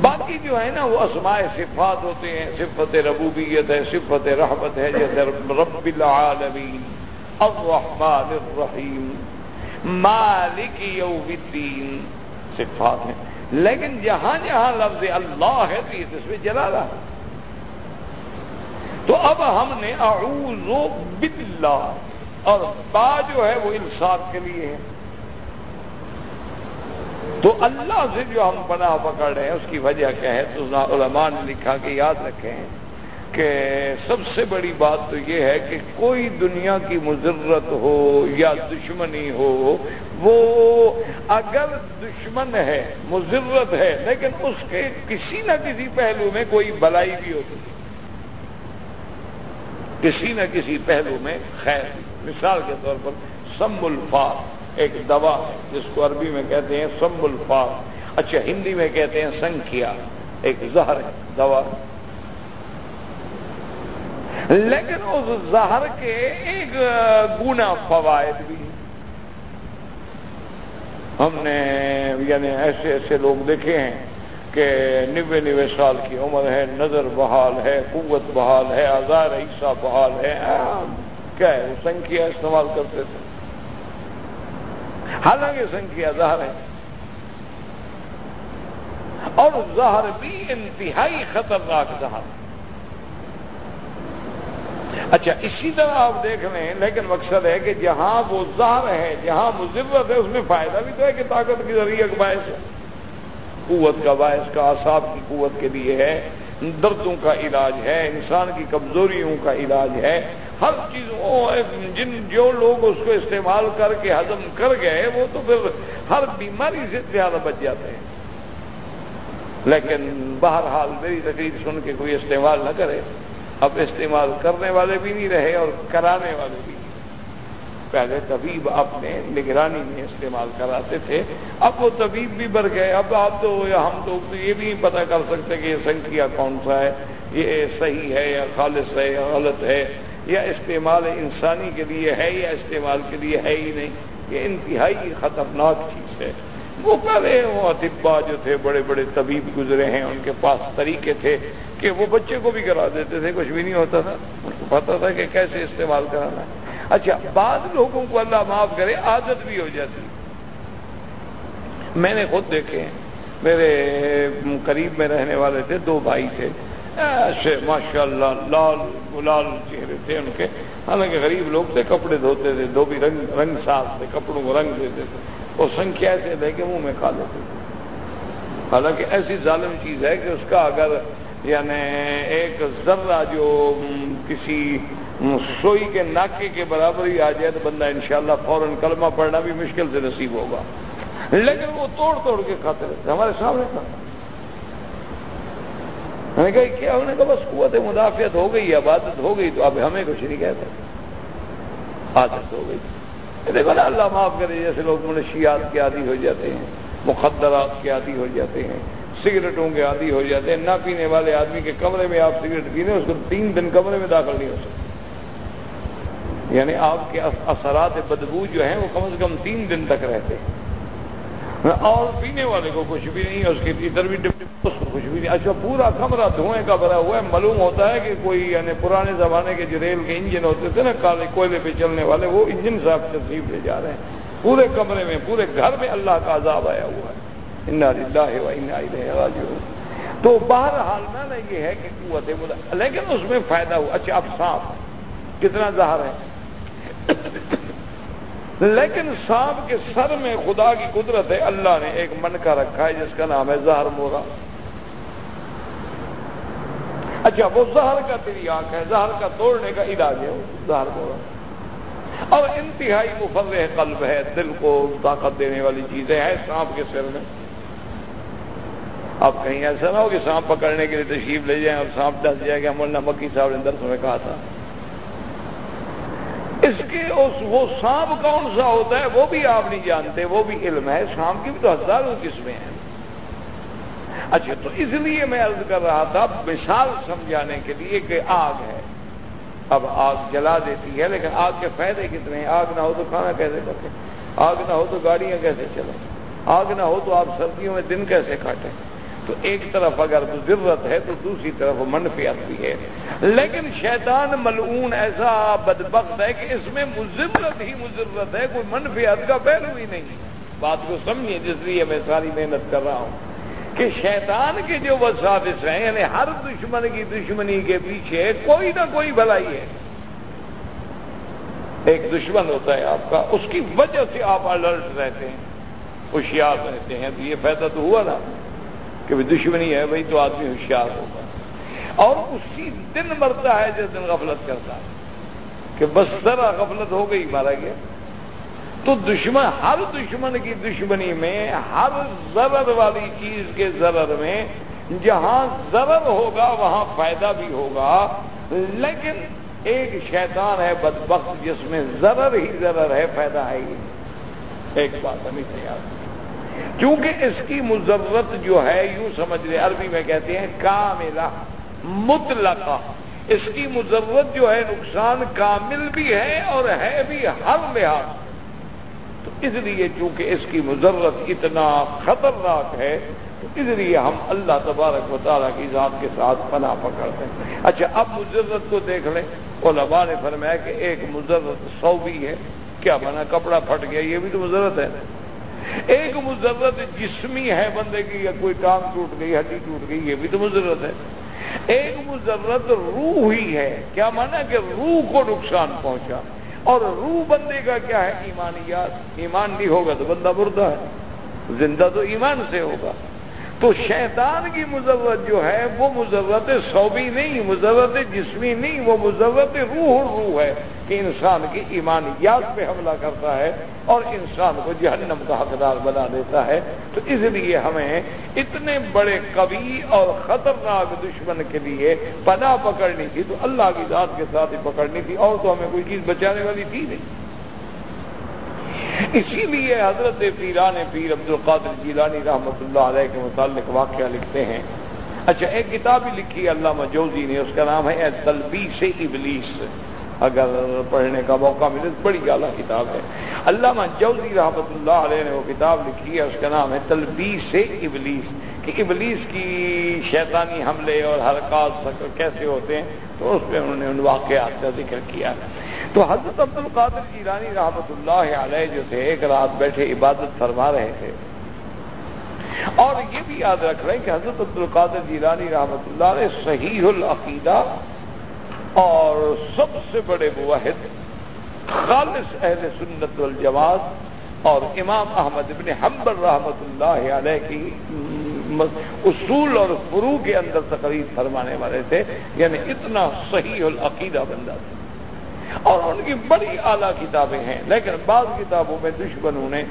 باقی جو ہے نا وہ اسماء صفات ہوتے ہیں، صفت ربوبیت ہے، صفت رحمت ہے، جیسے رب العالمین، الرحمن الرحیم، مالک یوم الدین۔ صفات ہیں۔ لیکن جہاں جہاں لفظ اللہ ہے تو یہ اس میں جلا رہا تو اب ہم نے اعوذ باللہ، اور با جو ہے وہ انصاف کے لیے ہے۔ تو اللہ سے جو ہم پناہ پکڑ رہے ہیں، اس کی وجہ کیا ہے؟ تو علماء نے لکھا کہ یاد رکھیں۔ کہ سب سے بڑی بات تو یہ ہے کہ کوئی دنیا کی مذرت ہو یا دشمنی ہو، وہ اگر دشمن ہے مذرت ہے، لیکن اس کے کسی نہ کسی پہلو میں کوئی بلائی بھی ہوتی۔ ہے کسی نہ کسی پہلو میں خیر۔ مثال کے طور پر سم الفاظ، ایک دوا جس کو عربی میں کہتے ہیں سم الفاظ۔ اچھا ہندی میں کہتے ہیں سنکھیا۔ ایک زہر ہے، دوا۔ لیکن اس زہر کے ایک گنا فوائد بھی ہم نے یعنی ایسے ایسے لوگ دیکھے ہیں کہ نوے نوے سال کی عمر ہے، نظر بحال ہے، قوت بحال ہے، آزار عیسیٰ بحال ہے۔ کیا ہے؟ وہ سنکھیا استعمال کرتے تھے۔ حالانکہ سنکھیا زہر ہے۔ اور زہر بھی انتہائی خطرناک زہر۔ ہے اچھا اسی طرح آپ دیکھ لیں، لیکن مقصد ہے کہ جہاں وہ زہر ہے، جہاں مذرت ہے، اس میں فائدہ بھی تو ہے کہ طاقت کی ذریعے کا باعث ہے۔ قوت کا باعث، کا اعصاب کی قوت کے لیے ہے۔ دردوں کا علاج ہے، انسان کی کمزوریوں کا علاج ہے۔ ہر چیز جن، جو لوگ اس کو استعمال کر کے ہضم کر گئے، وہ تو پھر ہر بیماری سے زیادہ بچ جاتے ہیں۔ لیکن بہرحال میری تقریر سن کے کوئی استعمال نہ کرے۔ اب استعمال کرنے والے بھی نہیں رہے اور کرانے والے بھی نہیں پہلے طبیب اپنے نگرانی میں استعمال کراتے تھے، اب وہ طبیب بھی بڑھ گئے۔ اب آپ تو یا ہم تو یہ بھی نہیں پتہ کر سکتے کہ یہ سنکھیا کون سا ہے، یہ صحیح ہے یا خالص ہے یا غلط ہے، یا استعمال انسانی کے لیے ہے یا استعمال کے لیے ہے ہی نہیں۔ یہ انتہائی خطرناک چیز ہے۔ وہ پہلے وہ اطبا جو تھے، بڑے بڑے طبیب گزرے ہیں، ان کے پاس طریقے تھے کہ وہ بچے کو بھی کرا دیتے تھے، کچھ بھی نہیں ہوتا تھا۔ ان کو پتا تھا کہ کیسے استعمال کرانا ہے۔ اچھا بعض لوگوں کو اللہ معاف کرے، عادت بھی ہو جاتی۔ میں نے خود دیکھے میرے قریب میں رہنے والے تھے، دو بھائی تھے۔ ایسے ماشاء اللہ لال گلال چہرے تھے ان کے۔ حالانکہ غریب لوگ تھے، کپڑے دھوتے تھے دو بھی رنگ رنگ صاف تھے، کپڑوں کو رنگ دیتے تھے۔ وہ سنکھیا سے لے کے منہ میں کھا لیتے حالانکہ ایسی ظالم چیز ہے کہ اس کا اگر یعنی ایک ذرہ جو کسی سوئی کے ناکے کے برابر ہی آ جائے تو بندہ انشاءاللہ شاء فوراً کلمہ پڑھنا بھی مشکل سے نصیب ہوگا۔ لیکن وہ توڑ توڑ کے کھاتے رہتے ہمارے سامنے تھا۔ میں نے کہا کیا؟ انہوں نے کہا، بس قوت مدافعت ہو گئی، عبادت ہو گئی تو اب ہمیں کچھ نہیں کہتے۔ عادت ہو گئی۔ دیکھو نا، اللہ معاف کرے، جیسے لوگ منشیات کے عادی ہو جاتے ہیں، مقدرات کے عادی ہو جاتے ہیں، سگریٹوں کے عادی ہو جاتے ہیں، نہ پینے والے آدمی کے کمرے میں آپ سگریٹ پینے، اس کو تین دن کمرے میں داخل نہیں ہو سکتے۔ یعنی آپ کے اثرات بدبو جو ہیں، وہ کم از کم تین دن تک رہتے ہیں۔ اور پینے والے کو کچھ بھی نہیں، اس کے ادھر بھی اس کو کچھ بھی نہیں۔ اچھا پورا کمرہ دھوئیں کا بھرا ہوا ہے۔ معلوم ہوتا ہے کہ کوئی یعنی پرانے زمانے کے جو ریل کے انجن ہوتے تھے نا، کالے کوئلے پہ چلنے والے، وہ انجن صاحب ترتیب لے جا رہے ہیں۔ پورے کمرے میں، پورے گھر میں اللہ کا عذاب آیا ہوا ہے۔ تو باہر حال میں یہ ہے کہ قوت ہے لیکن اس میں فائدہ ہوا۔ اچھا اب صاف کتنا ظاہر ہے؟ لیکن سانپ کے سر میں خدا کی قدرت ہے، اللہ نے ایک من کا رکھا ہے، جس کا نام ہے زہر مورا۔ اچھا وہ زہر کا تریاق ہے، زہر کا توڑنے کا علاج ہے، زہر مورا۔ اور انتہائی مفر قلب ہے، دل کو طاقت دینے والی چیزیں ہیں سانپ کے سر میں۔ اب کہیں ایسا نہ ہو کہ سانپ پکڑنے کے لیے تشریف لے جائیں اور سانپ ڈس جائے گا مولانا مکی صاحب نے درس میں کہا تھا۔ اس کے اس وہ سانپ کون سا ہوتا ہے وہ بھی آپ نہیں جانتے، وہ بھی علم ہے، سانپ کی بھی تو ہزاروں قسمیں ہیں۔ اچھا تو اس لیے میں عرض کر رہا تھا، مثال سمجھانے کے لیے کہ آگ ہے۔ اب آگ جلا دیتی ہے، لیکن آگ کے فائدے کتنے ہیں؟ آگ نہ ہو تو کھانا کیسے کرتے آگ نہ ہو تو گاڑیاں کیسے چلیں؟ آگ نہ ہو تو آپ سردیوں میں دن کیسے کاٹیں؟ تو ایک طرف اگر ضرورت ہے تو دوسری طرف منفیت بھی ہے۔ لیکن شیطان ملعون ایسا بدبخت ہے کہ اس میں مضرت ہی مضرت ہے، کوئی منفیت کا پہلو ہی نہیں۔ بات کو سمجھیے، جس لیے میں ساری محنت کر رہا ہوں۔ کہ شیطان کے جو وسافس ہیں یعنی ہر دشمن کی دشمنی کے پیچھے کوئی نہ کوئی بھلائی ہے۔ ایک دشمن ہوتا ہے آپ کا، اس کی وجہ سے آپ الرٹ رہتے ہیں، ہوشیار رہتے ہیں۔ تو یہ فائدہ تو ہوا نا۔ کہ دشمنی ہے بھائی، تو آدمی ہوشیار ہوگا۔ اور اسی دن مرتا ہے جس دن غفلت کرتا ہے۔ کہ بس ذرا غفلت ہو گئی، مارا گیا۔ تو دشمن، ہر دشمن کی دشمنی میں، ہر ضرر والی چیز کے ضرر میں، جہاں ضرر ہوگا، وہاں فائدہ بھی ہوگا۔ لیکن ایک شیطان ہے بدبخت، جس میں ضرر ہی ضرر ہے، فائدہ ہے ہی ایک بات ہمیں تیار کیونکہ اس کی مضرت جو ہے، یوں سمجھ لے عربی میں کہتے ہیں کاملہ، مطلقہ۔ اس کی مضرت جو ہے، نقصان کامل بھی ہے اور ہے بھی ہر لحاظ۔ تو اس لیے چونکہ اس کی مضرت اتنا خطرناک ہے، تو اس لیے ہم اللہ تبارک و تعالیٰ کی ذات کے ساتھ پناہ پکڑتے ہیں۔ اچھا اب مجرت کو دیکھ لیں۔ علماء نے فرمایا کہ ایک مجرت سو بھی ہے۔ کیا بنا کپڑا پھٹ گیا، یہ بھی تو مضرت ہے۔ ایک مضرت جسمی ہے بندے کی، یا کوئی ٹانگ ٹوٹ گئی، ہڈی ٹوٹ گئی، یہ بھی تو مضرت ہے۔ ایک مضرت روح ہی ہے۔ کیا مانا کہ روح کو نقصان پہنچا؟ اور روح بندے کا کیا ہے؟ ایمانیات۔ ایمان نہیں ہوگا تو بندہ مردہ ہے۔ زندہ تو ایمان سے ہوگا۔ تو شیطان کی مذرت جو ہے، وہ مذرت صوبی نہیں مذرت جسمی نہیں، وہ مذرت روح روح ہے کہ انسان کی ایمانیات پہ حملہ کرتا ہے اور انسان کو جہنم کا حقدار بنا دیتا ہے۔ تو اس لیے ہمیں اتنے بڑے کبھی اور خطرناک دشمن کے لیے پناہ پکڑنی تھی۔ تو اللہ کی ذات کے ساتھ ہی پکڑنی تھی، اور تو ہمیں کوئی چیز بچانے والی تھی نہیں۔ اسی لیے حضرت پیران پیر عبد القادر جیلانی رحمۃ اللہ علیہ کے متعلق واقعہ لکھتے ہیں۔ اچھا ایک کتاب ہی لکھی ہے علامہ جوزی نے، اس کا نام ہے تلبی سے ابلیس۔ اگر پڑھنے کا موقع ملے تو بڑی اعلیٰ کتاب ہے۔ علامہ جوزی رحمۃ اللہ علیہ نے وہ کتاب لکھی ہے، اس کا نام ہے تلبی سے ابلیس۔ کہ ابلیس کی شیطانی حملے اور حرکات کیسے ہوتے ہیں، تو اس پہ انہوں نے ان واقعات کا ذکر کیا۔ تو حضرت عبد القادر جیلانی رحمت اللہ علیہ جو تھے، ایک رات بیٹھے عبادت فرما رہے تھے۔ اور یہ بھی یاد رکھ رہے ہیں کہ حضرت عبد القادر جیلانی رحمت اللہ علیہ صحیح العقیدہ اور سب سے بڑے واحد خالص اہل سنت والجواز اور امام احمد ابن حمبر رحمت اللہ علیہ کی اصول اور فرو کے اندر تقریر فرمانے والے تھے یعنی اتنا صحیح العقیدہ بندہ تھا۔ اور ان کی بڑی اعلیٰ کتابیں ہیں۔ لیکن بعض کتابوں میں دشمنوں نے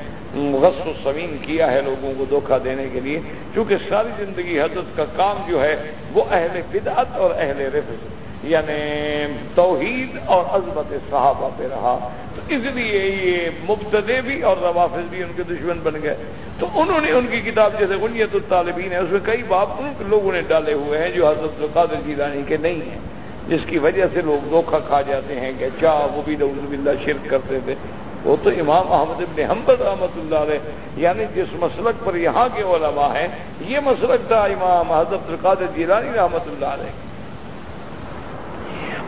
غص و سمین کیا ہے لوگوں کو دھوکہ دینے کے لیے، چونکہ ساری زندگی حضرت کا کام جو ہے وہ اہل بدعت اور اہل رفظ یعنی توحید اور عظمت صحابہ پہ رہا۔ تو اس لیے یہ مبتدے بھی اور روافظ بھی ان کے دشمن بن گئے۔ تو انہوں نے ان کی کتاب جیسے غنیت الطالبین ہے، اس میں کئی باپ ان لوگوں نے ڈالے ہوئے ہیں جو حضرت القادر جیلانی کے نہیں ہیں۔ جس کی وجہ سے لوگ دھوکھا کھا جاتے ہیں کہ کیا وہ بھی نوز باللہ شرک کرتے تھے۔ وہ تو امام احمد ابن حمد رحمۃ اللہ علیہ یعنی جس مسلک پر یہاں کے علماء ہیں، یہ مسلک تھا امام حضرت القادر جیلانی رحمۃ اللہ علیہ۔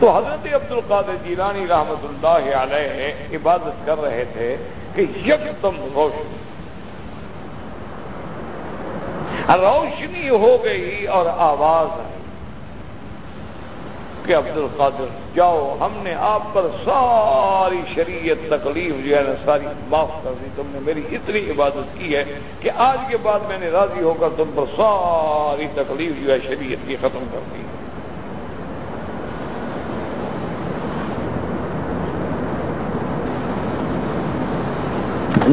تو حضرت عبد القادر جیلانی رحمۃ اللہ علیہ عبادت کر رہے تھے کہ یک دم روشنی روشنی ہو گئی اور آواز آئی۔ کہ عبد القادر جاؤ، ہم نے آپ پر ساری شریعت تکلیف جو ہے نا، ساری معاف کر دی۔ تم نے میری اتنی عبادت کی ہے کہ آج کے بعد میں نے راضی ہو کر تم پر ساری تکلیف جو ہے شریعت کی ختم کر دی۔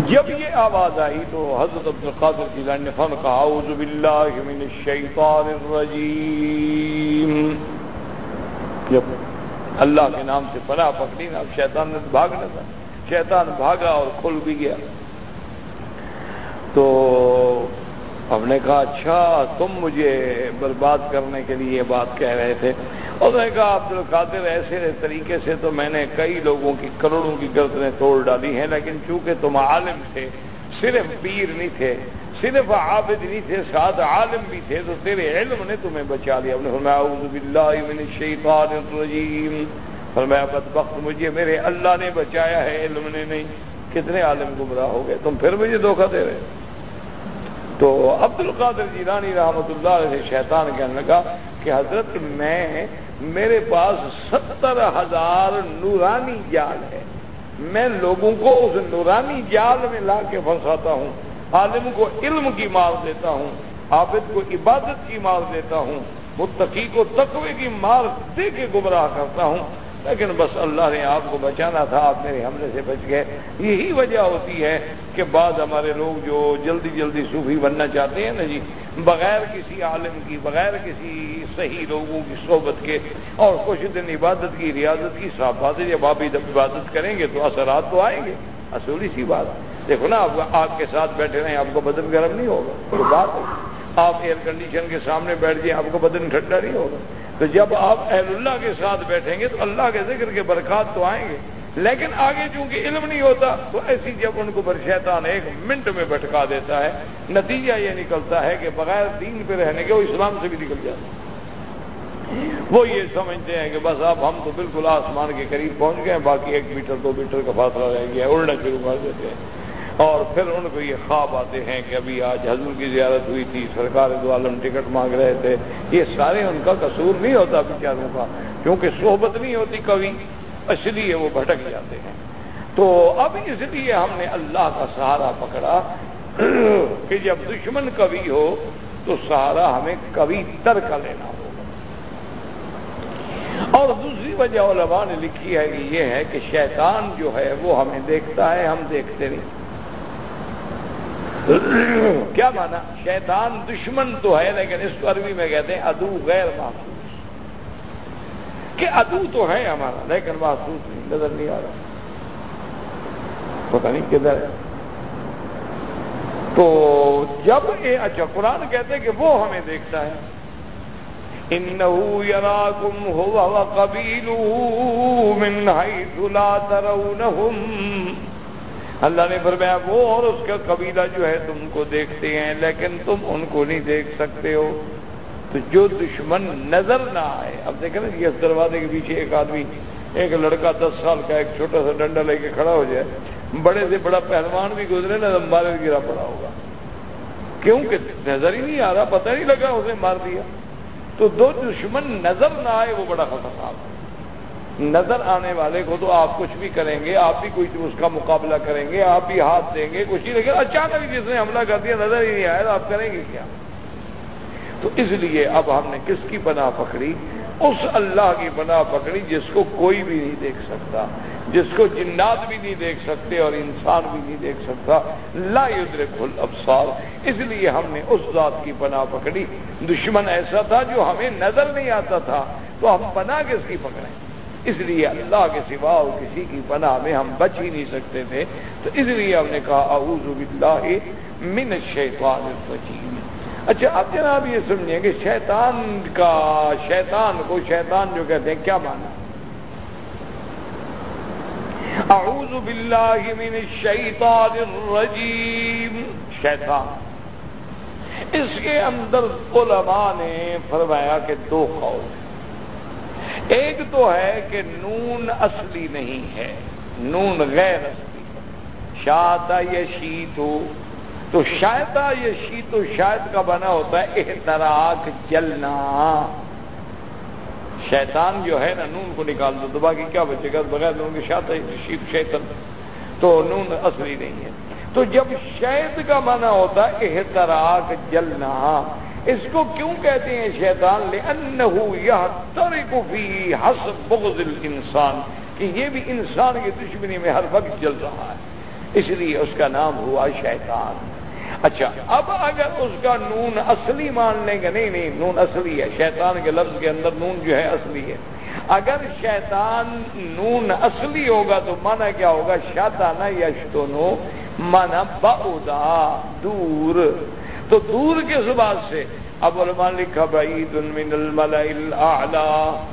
جب یہ آواز آئی تو حضرت عبد القادر کی لائن نے فن کہا باللہ من الشیطان الرجیم۔ جب اللہ کے نام سے پناہ پکڑی نا، اب شیطان نے بھاگنا تھا۔ شیطان بھاگا اور کھل بھی گیا۔ تو ہم نے کہا اچھا تم مجھے برباد کرنے کے لیے یہ بات کہہ رہے تھے۔ اور میں نے کہا، عبد القادر، ایسے طریقے سے تو میں نے کئی لوگوں کی، کروڑوں کی گردنیں توڑ ڈالی ہیں لیکن چونکہ تم عالم تھے صرف پیر نہیں تھے، صرف عابد نہیں تھے ساتھ عالم بھی تھے، تو تیرے علم نے تمہیں بچا لیا۔ فرمایا، اعوذ باللہ من الشیطان الرجیم۔ فرمایا بدبخت مجھے، میرے اللہ نے بچایا ہے، علم نے نہیں۔ کتنے عالم گمراہ ہو گئے، تم پھر مجھے دھوکہ دے رہے تو عبد القادر جیلانی رحمت اللہ علیہ شیطان کہنے لگا کہ حضرت، میں، میرے پاس ستر ہزار نورانی جال ہے۔ میں لوگوں کو اس نورانی جال میں لا کے پھنساتا ہوں، عالم کو علم کی مار دیتا ہوں، عابد کو عبادت کی مار دیتا ہوں، متقی کو تقوی کی مار دے کے گمراہ کرتا ہوں۔ لیکن بس اللہ نے آپ کو بچانا تھا، آپ میرے حملے سے بچ گئے۔ یہی وجہ ہوتی ہے کہ بعض ہمارے لوگ جو جلدی جلدی صوفی بننا چاہتے ہیں نا جی بغیر کسی عالم کی، بغیر کسی صحیح لوگوں کی صحبت کے اور کچھ دن عبادت کی، ریاضت کی، صاف جب آپ عبادت کریں گے تو اثرات تو آئیں گے۔ اصولی سی بات۔ دیکھو نا، آپ آپ کے ساتھ بیٹھے رہیں، آپ کو بدن گرم نہیں ہوگا بات آپ ایئر کنڈیشن کے سامنے بیٹھ جائیں، آپ کو بدن ٹھنڈا نہیں ہوگا۔ تو جب آپ اہل اللہ کے ساتھ بیٹھیں گے تو اللہ کے ذکر کے برکات تو آئیں گے۔ لیکن آگے چونکہ علم نہیں ہوتا تو ایسی جب ان کو برشیطان ایک منٹ میں بھٹکا دیتا ہے، نتیجہ یہ نکلتا ہے کہ بغیر دین پہ رہنے کے وہ اسلام سے بھی نکل جاتا وہ یہ سمجھتے ہیں کہ بس اب ہم تو بالکل آسمان کے قریب پہنچ گئے باقی ایک میٹر، دو میٹر کا فاصلہ رہ گیا اڑنا شروع کر دیتے ہیں۔ اور پھر ان کو یہ خواب آتے ہیں کہ ابھی آج حضور کی زیارت ہوئی تھی، سرکار دو عالم ٹکٹ مانگ رہے تھے۔ یہ سارے ان کا قصور نہیں ہوتا بیچاروں کا، کیونکہ صحبت نہیں ہوتی کبھی۔ اس لیے وہ بھٹک جاتے ہیں۔ تو اب اس لیے ہم نے اللہ کا سہارا پکڑا کہ جب دشمن کبھی ہو تو سہارا ہمیں کبھی تر کا لینا ہوگا۔ اور دوسری وجہ علماء نے لکھی ہے کہ یہ ہے کہ شیطان جو ہے وہ ہمیں دیکھتا ہے، ہم دیکھتے نہیں۔ کیا مانا؟ شیطان دشمن تو ہے، لیکن اس کو عربی میں کہتے ہیں ادو غیر محسوس۔ کہ ادو تو ہے ہمارا، لیکن محسوس نہیں، نظر نہیں آ رہا۔ پتہ نہیں کدھر ہے۔ تو جب یہ اچھا قرآن کہتے ہیں کہ وہ ہمیں دیکھتا ہے۔ يراكم هو وقبيله من حيث لا ترونهم اللہ نے فرمایا، وہ اور اس کا قبیلہ جو ہے تم کو دیکھتے ہیں، لیکن تم ان کو نہیں دیکھ سکتے ہو۔ تو جو دشمن نظر نہ آئے، اب دیکھیں نا اس دروازے کے پیچھے ایک آدمی، ایک لڑکا دس سال کا، ایک چھوٹا سا ڈنڈا لے کے کھڑا ہو جائے۔ بڑے سے بڑا پہلوان بھی گزرے نا مارے گرا پڑا ہوگا۔ کیونکہ نظر ہی نہیں آ رہا، پتہ نہیں لگا، اسے مار دیا۔ تو دو دشمن نظر نہ آئے، وہ بڑا خطرناک۔ ہے نظر آنے والے کو تو آپ کچھ بھی کریں گے، آپ بھی کوئی اس کا مقابلہ کریں گے، آپ بھی ہاتھ دیں گے، کچھ ہی لیکن اچانک جس نے حملہ کر دیا، نظر ہی نہیں آیا، تو آپ کریں گے کیا؟ تو اس لیے اب ہم نے کس کی پناہ پکڑی؟ اس اللہ کی پناہ پکڑی جس کو کوئی بھی نہیں دیکھ سکتا، جس کو جنات بھی نہیں دیکھ سکتے اور انسان بھی نہیں دیکھ سکتا۔ لا يدرك الابصار۔ اس لیے ہم نے اس ذات کی پناہ پکڑی۔ دشمن ایسا تھا جو ہمیں نظر نہیں آتا تھا۔ تو ہم پناہ کس کی پکڑیں؟ اس لیے اللہ کے سوا اور کسی کی پناہ میں ہم بچ ہی نہیں سکتے تھے۔ تو اس لیے ہم نے کہا، اعوذ باللہ من الشیطان الرجیم۔ اچھا اب جناب یہ سمجھیں کہ شیطان کا، شیطان کو شیطان جو کہتے ہیں، کیا مانا اعوذ باللہ من الشیطان الرجیم۔ شیطان۔ اس کے اندر علماء نے فرمایا کہ دو قول ایک تو ہے کہ نون اصلی نہیں ہے، نون غیر اصلی ہے۔ شاتا یہ شیت ہو تو شاید یہ شیت و شاید کا بنا ہوتا ہے احتراک جلنا۔ شیطان جو ہے نا، نون کو نکال دو، تو باقی کیا بچے گا؟ بغیر نون کے شاط شیت شیطن تو نون اصلی نہیں ہے۔ تو جب شید کا مانا ہوتا ہے احتراک جلنا اس کو کیوں کہتے ہیں شیطان؟ لے یہ ترک فی حسب بغض الانسان، کہ یہ بھی انسان کی دشمنی میں ہر وقت جل رہا ہے، اس لیے اس کا نام ہوا شیطان۔ اچھا اب اگر اس کا نون اصلی مان لیں گے، نہیں نہیں، نون اصلی ہے، شیطان کے لفظ کے اندر نون جو ہے اصلی ہے۔ اگر شیطان نون اصلی ہوگا تو مانا کیا ہوگا؟ شاطانہ یشتونو مانا بہدا دور۔ تو دور کے زبان سے؟ اب علماء لکھا بعید من الملع الاعلا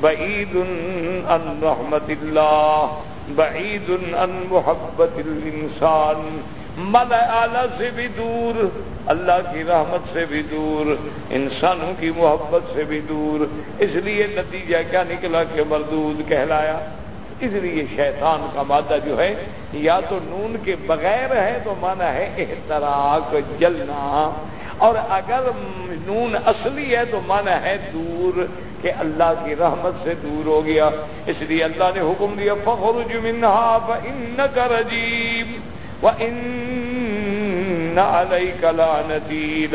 بعید ان رحمت اللہ، بعید ان محبت الانسان۔ مل اعلی سے بھی دور، اللہ کی رحمت سے بھی دور، انسانوں کی محبت سے بھی دور۔ اس لیے نتیجہ کیا نکلا کہ مردود کہلایا۔ اس لیے شیطان کا مادہ جو ہے، یا تو نون کے بغیر ہے تو مانا ہے احتراق، جلنا۔ اور اگر نون اصلی ہے تو مانا ہے دور کہ اللہ کی رحمت سے دور ہو گیا۔ اس لیے اللہ نے حکم دیا فخر منها فإنك رجيم وإن عليك لعنتي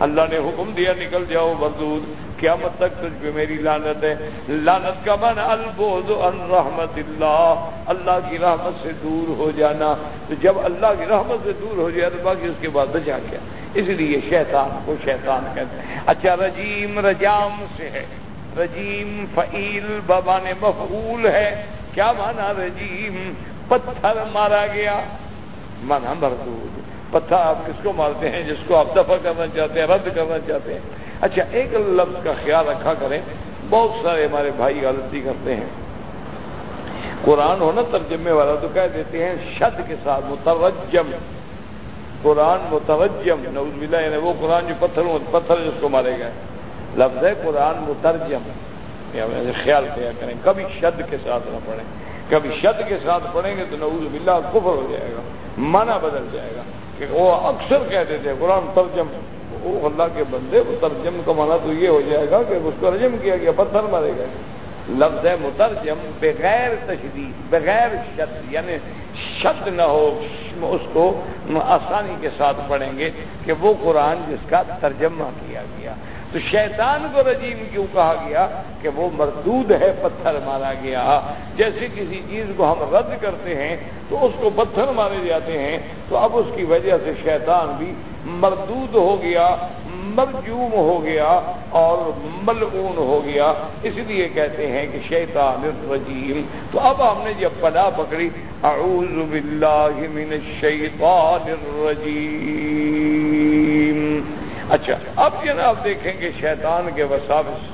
اللہ نے حکم دیا، نکل جاؤ مردود قیامت تک تجھ پہ میری لانت ہے۔ لانت کا من البوز ان رحمت اللہ۔ اللہ کی رحمت سے دور ہو جانا۔ تو جب اللہ کی رحمت سے دور ہو جائے تو باقی اس کے بعد بچا کیا۔ اس لیے شیطان کو شیطان کہتے ہیں۔ اچھا رجیم رجام سے ہے۔ رجیم فعیل بابان مفعول ہے۔ کیا مانا رجیم؟ پتھر مارا گیا۔ مانا مردود۔ پتھر آپ کس کو مارتے ہیں، جس کو آپ دفع کرنا چاہتے ہیں، رد کرنا چاہتے ہیں۔ اچھا ایک لفظ کا خیال رکھا کریں۔ بہت سارے ہمارے بھائی غلطی کرتے ہیں۔ قرآن ہونا ترجمے والا تو کہہ دیتے ہیں، شد کے ساتھ متوجم قرآن متوجم نوز ملا یعنی وہ قرآن جو پتھر پتھر جس کو مارے گئے۔ لفظ ہے قرآن مترجم۔ خیال کیا کریں، کبھی شد کے ساتھ نہ پڑھیں۔ کبھی شد کے ساتھ پڑھیں گے تو نوز بلّہ کفر ہو جائے گا مانا بدل جائے گا۔ کہ وہ اکثر کہتے تھے قرآن ترجم وہ اللہ کے بندے، وہ ترجم کا مانا تو یہ ہو جائے گا کہ اس کو رجم کیا گیا، پتھر مارے گئے۔ لفظ مترجم بغیر تشدید، بغیر شد یعنی شد نہ ہو، اس کو آسانی کے ساتھ پڑھیں گے کہ وہ قرآن جس کا ترجمہ کیا گیا۔ تو شیطان کو رجیم کیوں کہا گیا کہ وہ مردود ہے، پتھر مارا گیا۔ جیسے کسی چیز کو ہم رد کرتے ہیں تو اس کو پتھر مارے جاتے ہیں، تو اب اس کی وجہ سے شیطان بھی مردود ہو گیا، مرجوم ہو گیا اور ملعون ہو گیا۔ اس لیے کہتے ہیں کہ شیطان الرجیم۔ تو اب ہم نے جب پناہ پکڑی، اعوذ باللہ من الشیطان الرجیم۔ اچھا اب جناب دیکھیں گے شیطان کے وساوس،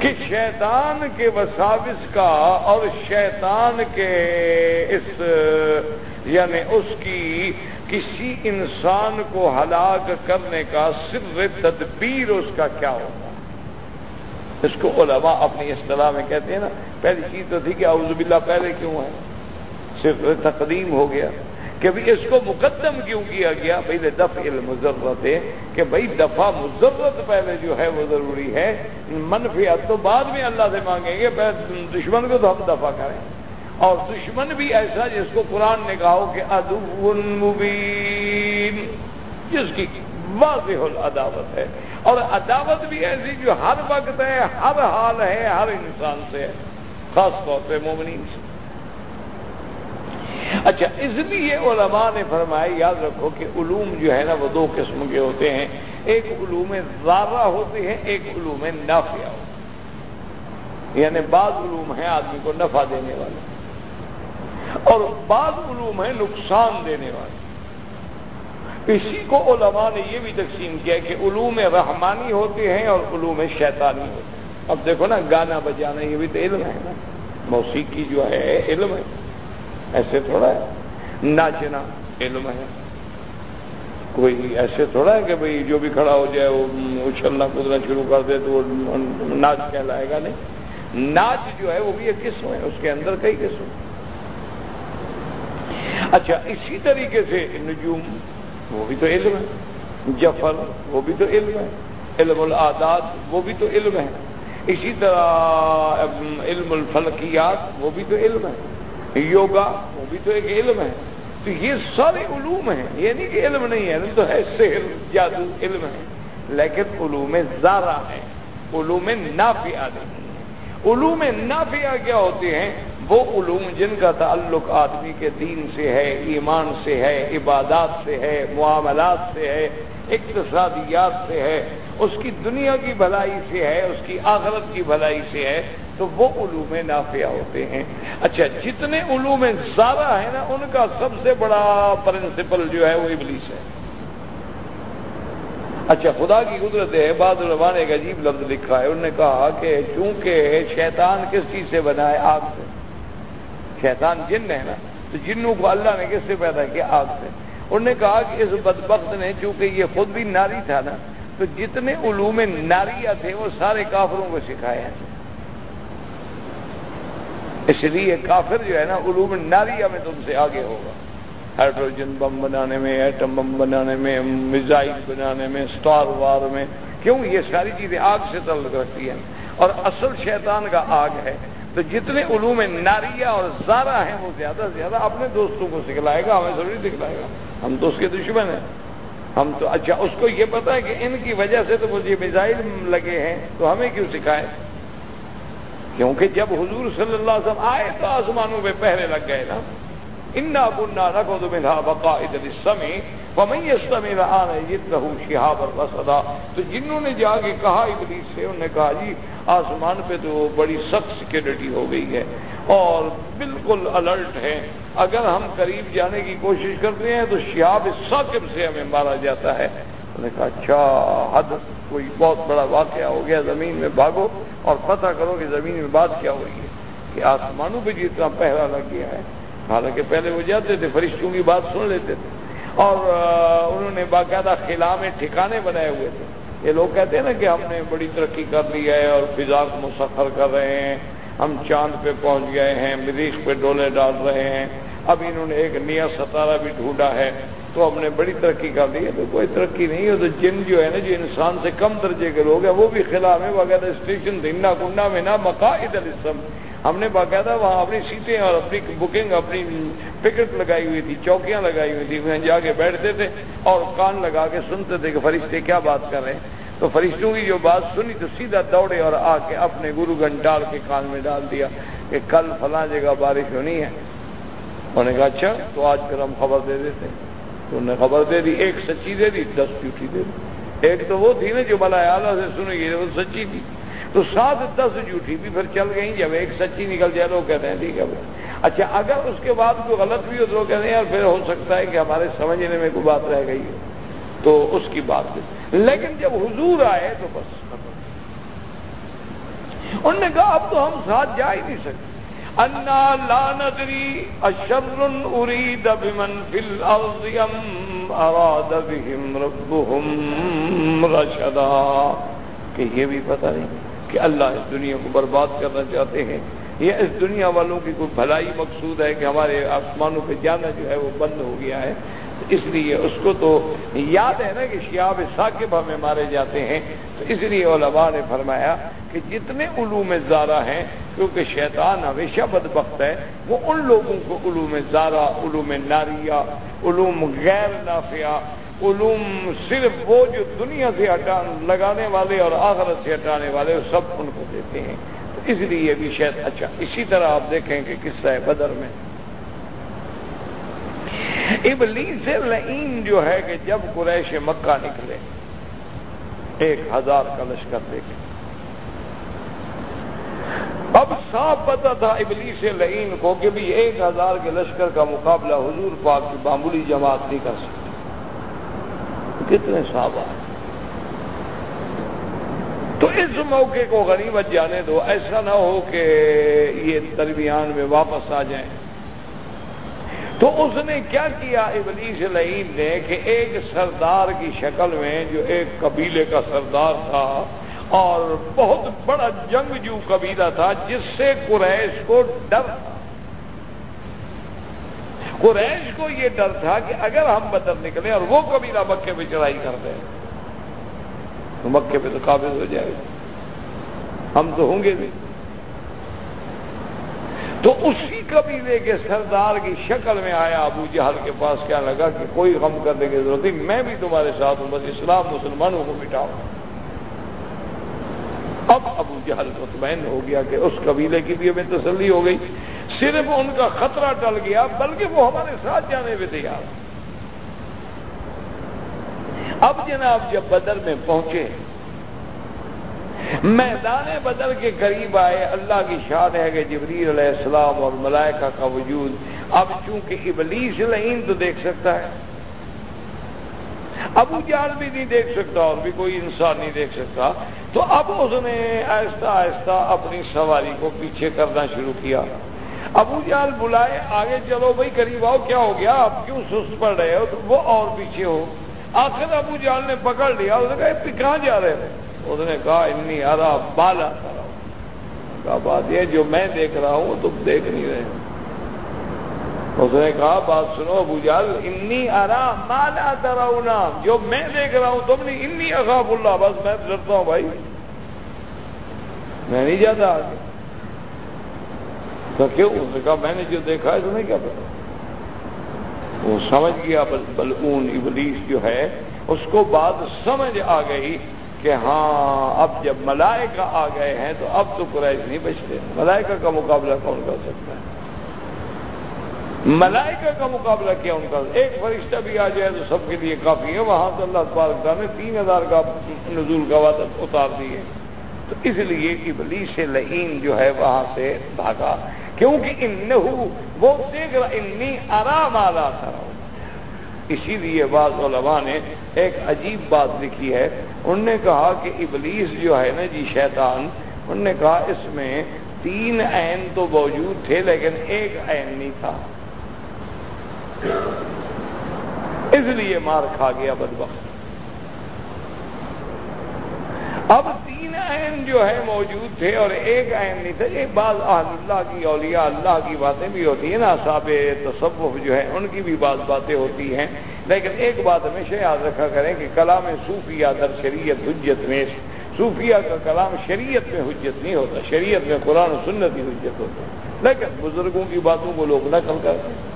کہ شیطان کے وساوس کا اور شیطان کے اس یعنی اس کی کسی انسان کو ہلاک کرنے کا سر تدبیر اس کا کیا ہوگا؟ اس کو علماء اپنی اصطلاح میں کہتے ہیں نا، پہلی چیز تو تھی کہ اعوذ باللہ، پہلے کیوں ہے؟ صرف تقدیم ہو گیا۔ کہ بھائی اس کو مقدم کیوں کیا گیا؟ بھائی دف علم مذرت ہے کہ بھائی دفعہ مذرت پہلے جو ہے وہ ضروری ہے۔ منفیات تو بعد میں اللہ سے مانگیں گے پہلے دشمن کو تو ہم دفاع کریں۔ اور دشمن بھی ایسا جس کو قرآن نے کہا ہو کہ ادو مبین، جس کی واضح العداوت ہے۔ اور عداوت بھی ایسی جو ہر وقت ہے، ہر حال ہے، ہر انسان سے ہے، خاص طور پہ مومنین سے۔ اچھا اس لیے علماء نے فرمایا، یاد رکھو کہ علوم جو ہے نا، وہ دو قسم کے ہوتے ہیں۔ ایک علوم زارہ ہوتے ہیں، ایک علوم نافیہ ہوتے ہیں۔ یعنی بعض علوم ہیں آدمی کو نفع دینے والے، اور بعض علوم ہیں نقصان دینے والے۔ اسی کو علماء نے یہ بھی تقسیم کیا کہ علوم رحمانی ہوتے ہیں اور علوم شیطانی ہوتے ہیں۔ اب دیکھو نا، گانا بجانا یہ بھی تو علم ہے نا۔ موسیقی جو ہے، علم ہے۔ ایسے تھوڑا ہے۔ ناچنا، علم ہے۔ کوئی ایسے تھوڑا ہے کہ بھئی جو بھی کھڑا ہو جائے، وہ اچھلنا، کودنا شروع کر دے تو وہ ناچ کہلائے گا نہیں۔ ناچ جو ہے، وہ بھی ایک قسم ہے۔ اس کے اندر کئی قسم۔ اچھا اسی طریقے سے نجوم، وہ بھی تو علم ہے۔ جفر، وہ بھی تو علم ہے۔ علم العادات، وہ بھی تو علم ہے۔ اسی طرح علم الفلکیات، وہ بھی تو علم ہے۔ یوگا، وہ بھی تو ایک علم ہے۔ تو یہ سارے علوم ہیں۔ یہ نہیں کہ علم نہیں ہے، علم تو ہے، سحر، جادو، علم ہے۔ لیکن علوم زارہ ہے۔ علوم نافیہ نہیں۔ علوم نافیہ کیا ہوتے ہیں؟ وہ علوم جن کا تعلق آدمی کے دین سے ہے، ایمان سے ہے، عبادات سے ہے، معاملات سے ہے، اقتصادیات سے ہے۔ اس کی دنیا کی بھلائی سے ہے، اس کی آخرت کی بھلائی سے ہے۔ تو وہ علوم نافیہ ہوتے ہیں۔ اچھا جتنے علوم زیادہ ہیں نا، ان کا سب سے بڑا پرنسپل جو ہے وہ ابلیس ہے۔ اچھا خدا کی قدرت ہے، بعض علماء نے ایک عجیب لفظ لکھا ہے۔ انہوں نے کہا کہ چونکہ شیطان کس چیز سے بنا ہے؟ آگ سے۔ شیطان جن ہے نا، تو جنوں کو اللہ نے کس سے پیدا کیا؟ آگ سے۔ انہوں نے کہا کہ اس بدبخت نے، چونکہ یہ خود بھی ناری تھا نا، تو جتنے علوم ناریہ تھے، وہ سارے کافروں کو سکھائے ہیں اس لیے کافر جو ہے نا، علوم ناریہ میں تم سے آگے ہوگا۔ ہائیڈروجن بم بنانے میں، ایٹم بم بنانے میں، میزائل بنانے میں اسٹار وار میں۔ کیوں؟ یہ ساری چیزیں آگ سے تعلق رکھتی ہیں۔ اور اصل شیطان کا آگ ہے۔ تو جتنے علوم ناریہ اور زارا ہیں، وہ زیادہ سے زیادہ اپنے دوستوں کو سکھلائے گا، ہمیں ضروری دکھلائے گا۔ ہم تو اس کے دشمن ہیں۔ ہم تو اچھا اس کو یہ پتا ہے کہ ان کی وجہ سے تو مجھے میزائل لگے ہیں، تو ہمیں کیوں سکھائے؟ کیونکہ جب حضور صلی اللہ علیہ وسلم آئے تو آسمانوں پہ پہرے لگ گئے نا۔ انا بننا رکھو تو ملا بقا ادھر سمی پمئی استمی رہا یہ رہو شہاب اور تو جنہوں نے جا کے کہا، ابلیس سے انہوں نے کہا جی آسمان پہ تو بڑی سخت سیکورٹی ہو گئی ہے اور بالکل الرٹ ہے۔ اگر ہم قریب جانے کی کوشش کرتے ہیں تو شہاب ثاقب سے ہمیں مارا جاتا ہے۔ نے کہا اچھا حد، کوئی بہت بڑا واقعہ ہو گیا، زمین میں بھاگو اور پتہ کرو کہ زمین میں بات کیا ہوئی ہے کہ آسمانوں پہ جتنا پہرا لگ گیا ہے۔ حالانکہ پہلے وہ جاتے تھے، فرشتوں کی بات سن لیتے تھے۔ اور انہوں نے باقاعدہ خلا میں ٹھکانے بنائے ہوئے تھے۔ یہ لوگ کہتے ہیں نا کہ ہم نے بڑی ترقی کر لی ہے اور فضا کو مسفر کر رہے ہیں۔ ہم چاند پہ پہنچ گئے ہیں، مریخ پہ ڈولے ڈال رہے ہیں۔ اب انہوں نے ایک نیا ستارہ بھی ڈھونڈا ہے۔ تو ہم نے بڑی ترقی کر لی ہے، تو کوئی ترقی نہیں ہے۔ تو جن جو ہے نا، جو انسان سے کم درجے کے لوگ ہیں، وہ بھی خلا میں وغیرہ اسٹیشن دنڈا کنڈا میں نا مقاعد السم ہم نے باقاعدہ وہاں اپنی سیٹیں اور اپنی بکنگ اپنی ٹکٹ لگائی ہوئی تھی، چوکیاں لگائی ہوئی تھی۔ وہاں جا کے بیٹھتے تھے اور کان لگا کے سنتے تھے کہ فرشتے کیا بات کر رہے ہیں۔ تو فرشتوں کی جو بات سنی تو سیدھا دوڑے اور آ کے اپنے گرو گن ڈال کے کان میں ڈال دیا کہ کل فلاں جگہ بارش ہونی ہے۔ انہوں نے کہا اچھا تو آج پھر ہم خبر دے دیتے تو انہوں نے خبر دے دی، ایک سچی دے دی، دس جھوٹی دے دی۔ ایک تو وہ تھی نا جو بلا اعلیٰ سے سنی گئی، وہ سچی تھی۔ تو سات دس جھوٹی بھی پھر چل گئی جب ایک سچی نکل جائے لوگ کہتے ہیں، ٹھیک ہے۔ اچھا اگر اس کے بعد کوئی غلط بھی ہو تو کہتے ہیں، یار پھر ہو سکتا ہے کہ ہمارے سمجھنے میں کوئی بات رہ گئی ہے۔ تو اس کی بات لیکن جب حضور آئے تو بس۔ انہوں نے کہا، اب تو ہم ساتھ جا ہی نہیں سکتے۔ انا لا ندری اشر اريد بمن في الارض ام اراد بهم ربهم رشدا. کہ یہ بھی پتہ نہیں کہ اللہ اس دنیا کو برباد کرنا چاہتے ہیں۔ یہ اس دنیا والوں کی کوئی بھلائی مقصود ہے کہ ہمارے آسمانوں پہ جانا جو ہے وہ بند ہو گیا ہے۔ اس لیے اس کو تو یاد ہے نا کہ شیاب ثاقب ہمیں مارے جاتے ہیں، تو اس لیے علماء نے فرمایا کہ جتنے علوم زارہ ہیں، کیونکہ شیطان ہمیشہ بدبخت ہے، وہ ان لوگوں کو علوم زارہ، علوم ناریہ، علوم غیر نافیہ علوم صرف وہ جو دنیا سے ہٹا لگانے والے اور آخرت سے ہٹانے والے سب ان کو دیتے ہیں۔ تو اس لیے بھی شاید اچھا اسی طرح آپ دیکھیں کہ قصہ ہے بدر میں۔ ابلیس لعین جو ہے کہ جب قریش مکہ نکلے، ایک ہزار کا لشکر لے کے اب صاف پتا تھا ابلیس لعین کو کہ بھی ایک ہزار کے لشکر کا مقابلہ حضور پاک کی معمولی جماعت نہیں کر سکتی کتنے صاحب آئے۔ تو اس موقع کو غنیمت جانے دو، ایسا نہ ہو کہ یہ درمیان میں واپس آ جائیں۔ تو اس نے کیا کیا؟ ابلیس لعین نے کہ ایک سردار کی شکل میں جو ایک قبیلے کا سردار تھا اور بہت بڑا جنگ جو قبیلہ تھا، جس سے قریش کو ڈر تھا۔ قریش کو یہ ڈر تھا کہ اگر ہم بدر نکلے اور وہ قبیلہ مکے پہ چڑھائی کر دیں، تو مکے پہ تو قابل ہو جائے۔ ہم تو ہوں گے بھی۔ تو اسی قبیلے کے سردار کی شکل میں آیا ابو جہل کے پاس کیا لگا کہ کوئی غم کرنے کی ضرورت نہیں، میں بھی تمہارے ساتھ ہوں، بس اسلام مسلمانوں کو مٹاؤں اب ابو جہل مطمئن ہو گیا کہ اس قبیلے کی بھی ہمیں تسلی ہو گئی۔ صرف ان کا خطرہ ٹل گیا، بلکہ وہ ہمارے ساتھ جانے میں تیار۔ اب جناب جب بدر میں پہنچے میدان بدر کے قریب آئے، اللہ کی شاد ہے کہ جبریل علیہ السلام اور ملائکہ کا وجود اب چونکہ ابلیس لعین تو دیکھ سکتا ہے۔ ابو جال بھی نہیں دیکھ سکتا اور بھی کوئی انسان نہیں دیکھ سکتا۔ تو اب اس نے آہستہ آہستہ اپنی سواری کو پیچھے کرنا شروع کیا۔ ابو جال بلائے، آگے چلو بھائی، قریب آؤ، کیا ہو گیا؟ آپ کیوں سست پڑ رہے ہو؟ تو وہ اور پیچھے ہو۔ آخر ابو جال نے پکڑ لیا، اس نے کہا کہاں جا رہے تھے اس نے کہا، انی ارا بالا. کہا، بات یہ جو میں دیکھ رہا ہوں تم دیکھ نہیں رہے اس نے کہا، بات سنو ابو جال انی ارا مالا تراؤنا، جو میں دیکھ رہا ہوں تم نہیں، انی اخاف اللہ. بس میں ڈرتا ہوں بھائی۔ میں نہیں جاتا آگے۔ تو کیوں؟ اس نے کہا، میں نے جو دیکھا ہے تمہیں کیا پتا؟ وہ سمجھ گیا بلعون ابلیس جو ہے، اس کو بات سمجھ آ گئی۔ کہ ہاں اب جب ملائکہ آ گئے ہیں تو اب تو قریش نہیں بچتے۔ ملائکہ کا مقابلہ کون کر سکتا ہے؟ ملائکہ کا مقابلہ کیا ان کا؟ ایک فرشتہ بھی آ جائے تو سب کے لیے کافی ہے۔ وہاں سے اللہ تبارک نے تین ہزار کا نزول کا وعدہ اتار دیے تو اس لیے ابلی سے لعین جو ہے وہاں سے بھاگا۔ کیونکہ ان وہ دیکھ رہا، انی آرام آلہ تھا اسی لیے بعض علماء نے ایک عجیب بات لکھی ہے۔ انہوں نے کہا کہ ابلیس جو ہے نا جی شیطان، انہوں نے کہا اس میں تین عین تو موجود تھے، لیکن ایک عین نہیں تھا۔ اس لیے مار کھا گیا بدبخت۔ اب تین عین جو ہے موجود تھے اور ایک عین نہیں تھا ایک بعض اللہ کی اولیاء اللہ کی باتیں بھی ہوتی ہیں نا صاب تصوف جو ہے ان کی بھی بعض باتیں ہوتی ہیں۔ لیکن ایک بات ہمیشہ یاد رکھا کریں کہ کلام صوفیہ در شریعت حجت میں، صوفیہ کا کلام شریعت میں حجت نہیں ہوتا، شریعت میں قرآن و سنت کی حجت ہوتا۔ لیکن بزرگوں کی باتوں کو لوگ نقل کرتے ہیں۔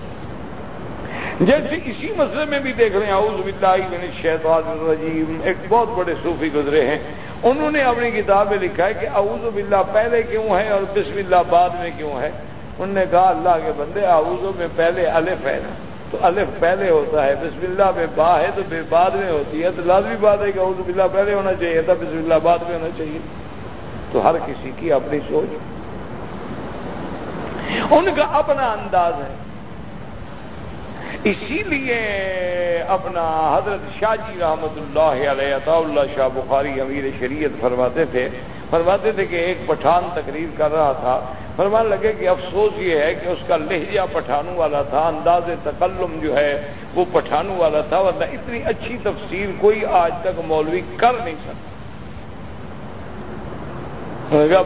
جیسے اسی مسئلے میں بھی دیکھ رہے ہیں، اعوذ باللہ من الشیطان الرجیم۔ ایک بہت بڑے صوفی گزرے ہیں۔ انہوں نے اپنی کتاب میں لکھا ہے کہ اعوذ باللہ پہلے کیوں ہے اور بسم اللہ بعد میں کیوں ہے۔ انہوں نے کہا، اللہ کے بندے، اعوذ میں پہلے الف ہے نا۔ تو الف پہلے ہوتا ہے، بسم اللہ میں با ہے تو بے بعد میں ہوتی ہے۔ تو لازمی بات ہے کہ اعوذ باللہ پہلے ہونا چاہیے تھا، بسم اللہ بعد میں ہونا چاہیے۔ تو ہر کسی کی اپنی سوچ۔ ان کا اپنا انداز ہے۔ اسی لیے اپنا حضرت شاہ جی رحمت اللہ علیہ اللہ شاہ بخاری امیر شریعت فرماتے تھے فرماتے تھے کہ ایک پٹھان تقریر کر رہا تھا۔ فرمانے لگے کہ افسوس یہ ہے کہ اس کا لہجہ پٹھانوں والا تھا، انداز تکلم جو ہے وہ پٹھانوں والا تھا، ورنہ اتنی اچھی تفسیر کوئی آج تک مولوی کر نہیں سکتا۔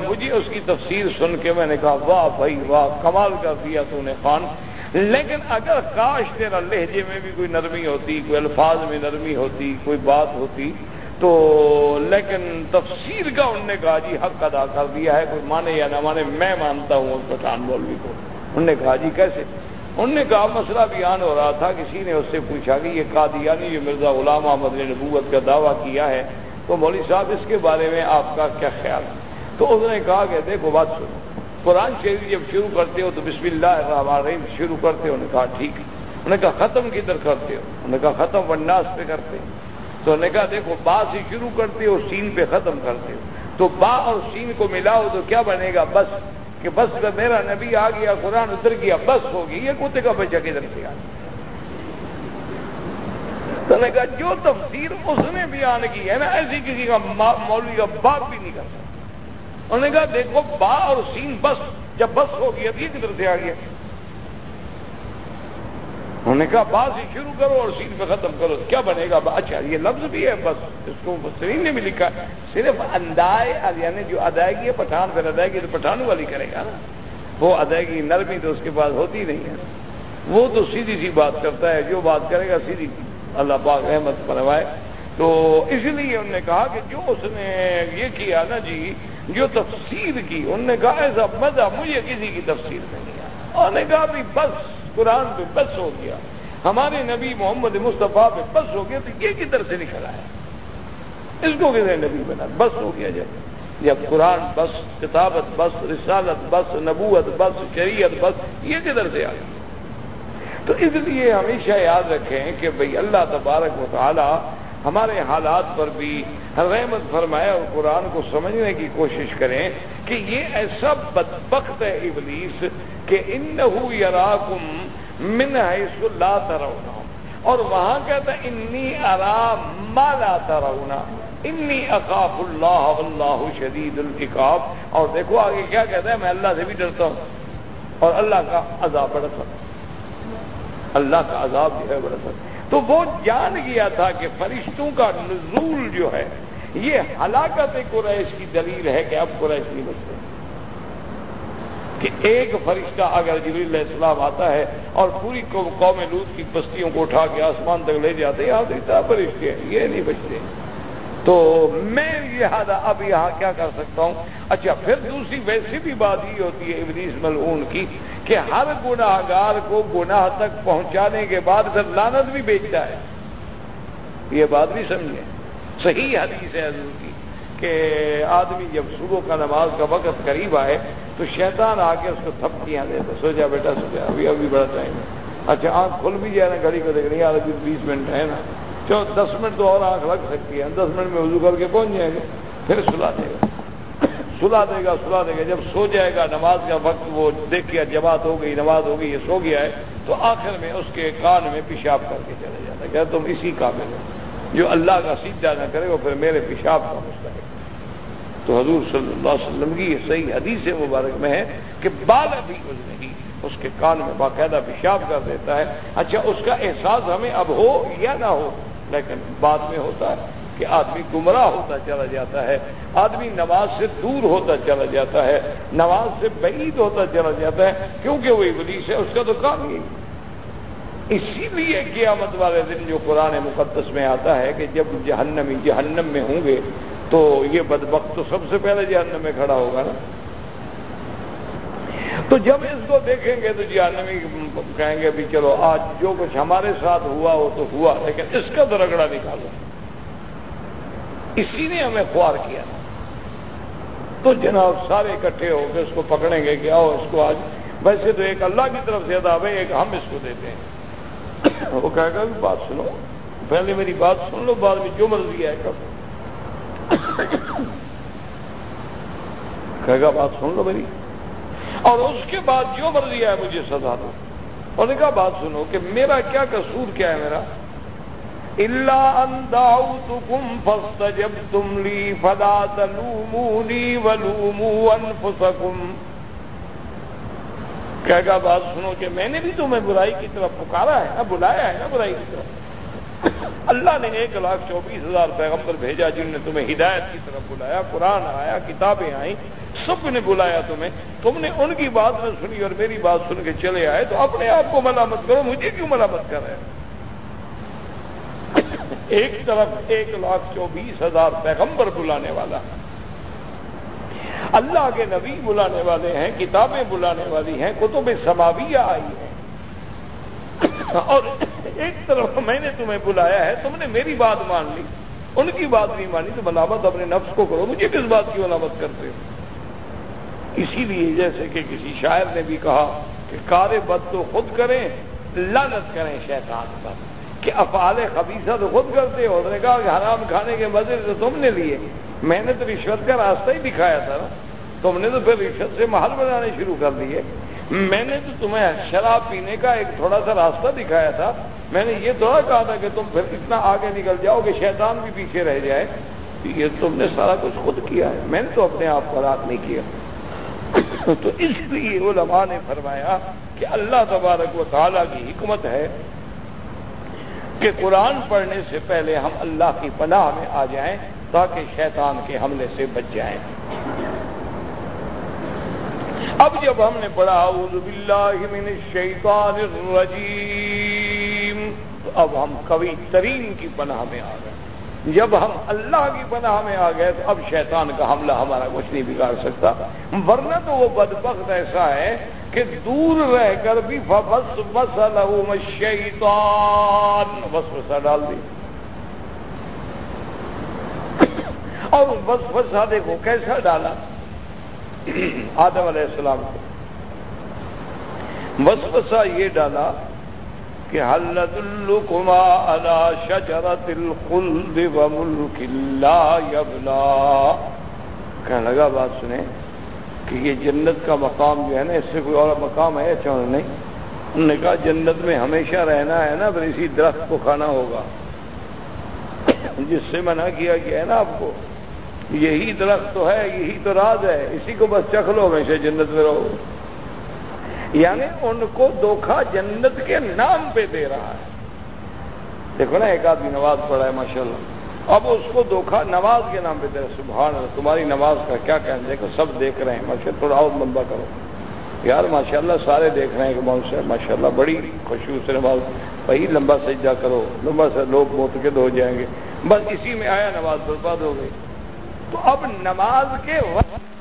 مجھے اس کی تفسیر سن کے میں نے کہا، واہ بھائی، واہ، کمال کر دیا تو نے خان۔ لیکن اگر کاش تیرا لہجے میں بھی کوئی نرمی ہوتی، کوئی الفاظ میں نرمی ہوتی، کوئی بات ہوتی، تو لیکن تفسیر کا انہوں نے کہا جی حق ادا کر دیا ہے، کوئی مانے یا نہ مانے، میں مانتا ہوں اس پٹھان مولوی کو۔ انہوں نے کہا جی کیسے؟ انہوں نے کہا، مسئلہ بیان ہو رہا تھا، کسی نے اس سے پوچھا کہ یہ قادیانی یعنی یہ مرزا غلام احمد نے نبوت کا دعویٰ کیا ہے، تو مولوی صاحب، اس کے بارے میں آپ کا کیا خیال؟ ہے تو اس نے کہا کہ دیکھو، بات سنو۔ قرآن شریف جب شروع کرتے ہو تو بسم اللہ الرحمن الرحیم شروع کرتے ہو، انہوں نے کہا ٹھیک انہوں نے کہا ختم کدھر کرتے ہو، انہوں نے کہا ختم وناس پہ کرتے تو انہوں نے کہا دیکھو، با سے شروع کرتے ہو، سین پہ ختم کرتے ہو۔ تو با اور سین کو ملاؤ تو کیا بنے گا؟ بس۔ کہ بس میرا نبی آ گیا، قرآن اتر گیا، بس ہوگی یہ کتے کا بچہ کدھر سے آ گیا تو نے کہا جو تفسیر اس نے بیان کی ہے نا، ایسی کسی کا مولوی کا باپ بھی نہیں کرتا۔ انہوں نے کہا، دیکھو، با اور سین بس، جب بس ہو گیا یہ کدھر سے آ گیا انہوں نے کہا، با سے شروع کرو اور سین پہ ختم کرو کیا بنے گا؟ اچھا یہ لفظ بھی ہے، بس، اس کو سرین نے بھی لکھا صرف انداز یعنی جو ادائیگی ہے پٹھان، پھر ادائیگی تو پٹھانوں والی کرے گا نا۔ وہ ادائیگی نرمی تو اس کے پاس ہوتی نہیں ہے۔ وہ تو سیدھی سی بات کرتا ہے، جو بات کرے گا سیدھی اللہ پاک احمد بنوائے تو اس لیے انہوں نے کہا کہ جو اس نے یہ کیا نا جی جو تفسیر کی انہوں نے کہا، ایسا مزہ مجھے کسی کی تفسیر نہیں آیا انہوں نے کہا، بھی بس، قرآن پہ بس ہو گیا۔ ہمارے نبی محمد مصطفیٰ پہ بس ہو گیا، تو یہ کدھر سے نکل آیا؟ اس کو کدھر نبی بنا؟ بس ہو گیا جب جب قرآن بس، کتابت بس، رسالت بس، نبوت بس، شریعت بس، یہ کدھر سے آیا تو اس لیے ہمیشہ یاد رکھیں کہ بھئی اللہ تبارک و تعالی ہمارے حالات پر بھی رحمت فرمائے اور قرآن کو سمجھنے کی کوشش کریں کہ یہ ایسا بدبخت ہے ابلیس کہ ان یراکم من حیث لا ترونہم اور وہاں کہتا ہے، انی آرام مالا ترونا انی اقاف اللہ اللہ شدید القاب اور دیکھو آگے کیا کہتا ہے، میں اللہ سے بھی ڈرتا ہوں اور اللہ کا عذاب بڑا سکتا اللہ کا عذاب جو ہے بڑا سکتا تو وہ جان گیا تھا کہ فرشتوں کا نزول جو ہے، یہ ہلاکت قریش کی دلیل ہے کہ اب قریش نہیں بچتے کہ ایک فرشتہ اگر جبریل علیہ السلام آتا ہے اور پوری قوم لوت کی بستیوں کو اٹھا کے آسمان تک لے جاتے یہاں تو اتنا فرشتے ہیں، یہ نہیں بچتے۔ تو میں لہٰذا اب یہاں کیا کر سکتا ہوں؟ اچھا پھر دوسری ویسی بھی بات یہ ہوتی ہے ابلیس ملعون کی کہ ہر گناہ گار کو گناہ تک پہنچانے کے بعد پھر لانت بھی بیچتا ہے۔ یہ بات بھی سمجھیں۔ صحیح حدیث ہے حضور کی کہ آدمی جب صبح کا نماز کا وقت قریب آئے تو شیطان آ کے اس کو تھپکیاں دے تو سو جا بیٹا، سو جا، ابھی ابھی بڑا ٹائم ہے۔ اچھا آنکھ کھل بھی جائے نا، گھڑی کو دیکھ رہی یار، ابھی بیس منٹ ہے نا۔ دس منٹ تو اور آنکھ لگ سکتی ہے۔ دس منٹ میں وضو کر کے پہنچ جائیں گے پھر سلا دے گا۔ سلا دے گا سلا دے گا۔ جب سو جائے گا، نماز کا وقت وہ دیکھ کے جماعت ہو گئی، نماز ہو گئی، یہ سو گیا ہے، تو آخر میں اس کے کان میں پیشاب کر کے چلے جاتا کیا تم اسی قابل ہو۔ جو اللہ کا سیدھا نہ کرے، وہ پھر میرے پیشاب کا مسئلہ ہے۔ تو حضور صلی اللہ علیہ وسلم کی یہ صحیح حدیث مبارک میں ہے کہ بال ابھی اس نہیں، اس کے کان میں باقاعدہ پیشاب کر دیتا ہے۔ اچھا اس کا احساس ہمیں اب ہو یا نہ ہو؟ لیکن بعد میں ہوتا ہے کہ آدمی گمراہ ہوتا چلا جاتا ہے، آدمی نماز سے دور ہوتا چلا جاتا ہے، نماز سے بعید ہوتا چلا جاتا ہے، کیونکہ وہ ابلیس ہے اس کا تو کام ہی اسی لیے قیامت والے دن جو قرآن مقدس میں آتا ہے کہ جب جہنمی جہنم میں ہوں گے، تو یہ بدبخت تو سب سے پہلے جہنم میں کھڑا ہوگا نا۔ تو جب اس کو دیکھیں گے تو جی جہنمی کہیں گے بھی چلو، آج جو کچھ ہمارے ساتھ ہوا وہ تو ہوا، لیکن اس کا تو رگڑا نکالو۔ اسی نے ہمیں خوار کیا۔ تو جناب سارے اکٹھے ہو کے اس کو پکڑیں گے کہ آؤ اس کو آج۔ ویسے تو ایک اللہ کی طرف سے ادا ہے، ایک ہم اس کو دیتے ہیں۔ وہ کہے گا بات سنو۔ پہلے میری بات سن لو، بعد میں جو مرضی ہے کب کہے گا، بات سن لو میری۔ اور اس کے بعد جو مرضی ہے مجھے سزا دو۔ اور نے کہا، بات سنو کہ میرا کیا قصور کیا ہے میرا؟ اللہ انداؤ تو گم جب تم لی فدا تلومونی ولومو انفسکم کہے گا بات سنو کہ میں نے بھی تمہیں برائی کی طرف پکارا ہے نا بلایا ہے نا برائی کی طرف۔ اللہ نے ایک لاکھ چوبیس ہزار پیغمبر بھیجا جن نے تمہیں ہدایت کی طرف بلایا، قرآن آیا، کتابیں آئیں۔ سب نے بلایا تمہیں۔ تم نے ان کی بات نہ سنی اور میری بات سن کے چلے آئے تو اپنے آپ کو ملامت کرو، مجھے کیوں ملامت کر رہے ایک طرف ایک لاکھ چوبیس ہزار پیغمبر بلانے والا۔ اللہ کے نبی بلانے والے ہیں، کتابیں بلانے والی ہیں، کتب سماویہ آئی ہیں۔ اور ایک طرف میں نے تمہیں بلایا ہے، تم نے میری بات مان لی۔ ان کی بات نہیں مانی تو ملامت اپنے نفس کو کرو۔ مجھے کس بات کی ملامت کرتے ہو؟ اسی لیے جیسے کہ کسی شاعر نے بھی کہا کہ کار بد تو خود کریں لانت کریں شیطان پر، کہ افعال خبیصہ تو خود کرتے ہو۔ نے کہا کہ حرام کھانے کے مزے تو تم نے لیے۔ میں نے تو رشوت کا راستہ ہی دکھایا تھا نا۔ تم نے تو پھر رشوت سے محل بنانے شروع کر دیے۔ میں نے تو تمہیں شراب پینے کا ایک تھوڑا سا راستہ دکھایا تھا۔ میں نے یہ تھوڑا کہا تھا کہ تم پھر اتنا آگے نکل جاؤ کہ شیطان بھی پیچھے رہ جائے۔ یہ تم نے سارا کچھ خود کیا ہے۔ میں نے تو اپنے آپ کو رات نہیں کیا۔ تو اس لیے علماء نے فرمایا کہ اللہ تبارک و تعالیٰ کی حکمت ہے کہ قرآن پڑھنے سے پہلے ہم اللہ کی پناہ میں آ جائیں تاکہ شیطان کے حملے سے بچ جائیں۔ اب جب ہم نے پڑھا، اعوذ باللہ من الشیطان الرجیم، تو اب ہم کبھی ترین کی پناہ میں آ گئے۔ جب ہم اللہ کی پناہ میں آ گئے تو اب شیطان کا حملہ ہمارا کچھ نہیں بگاڑ سکتا۔ ورنہ تو وہ بدبخت ایسا ہے کہ دور رہ کر بھی بس بس شیطان بس بسا ڈال دی۔ اور بس بسا دیکھو کیسا ڈالا۔ آدم علیہ السلام کو۔ وسوسہ یہ ڈالا کہ حلت الکما الا شجرت الخلد وملک لا یبلا؟ کہنے لگا بات سنیں کہ یہ جنت کا مقام جو ہے نا، اس سے کوئی اور مقام ہے اچھا نہیں؟ انہوں نے کہا جنت میں ہمیشہ رہنا ہے نا، پھر اسی درخت کو کھانا ہوگا۔ جس سے منع کیا گیا ہے نا آپ کو۔ یہی درخت تو ہے، یہی تو راز ہے، اسی کو بس چکھ لو، ہمیشہ جنت میں رہو۔ یعنی ان کو دھوکھا جنت کے نام پہ دے رہا ہے۔ دیکھو نا، ایک آدمی نماز پڑھا ہے ماشاء اللہ اب اس کو دھوکھا نماز کے نام پہ دے رہا سبحان اللہ، تمہاری نماز کا کیا کہنا دیکھو، سب دیکھ رہے ہیں۔ ماشاء تھوڑا اور لمبا کرو۔ یار ماشاء اللہ سارے دیکھ رہے ہیں کہ بہت سے۔ ماشاء اللہ بڑی خوشبو سے نماز۔ وہی لمبا سجدہ کرو۔ لمبا سے لوگ متقد ہو جائیں گے۔ بس اسی میں آیا، نماز برباد ہو گئی۔ تو اب نماز کے وقت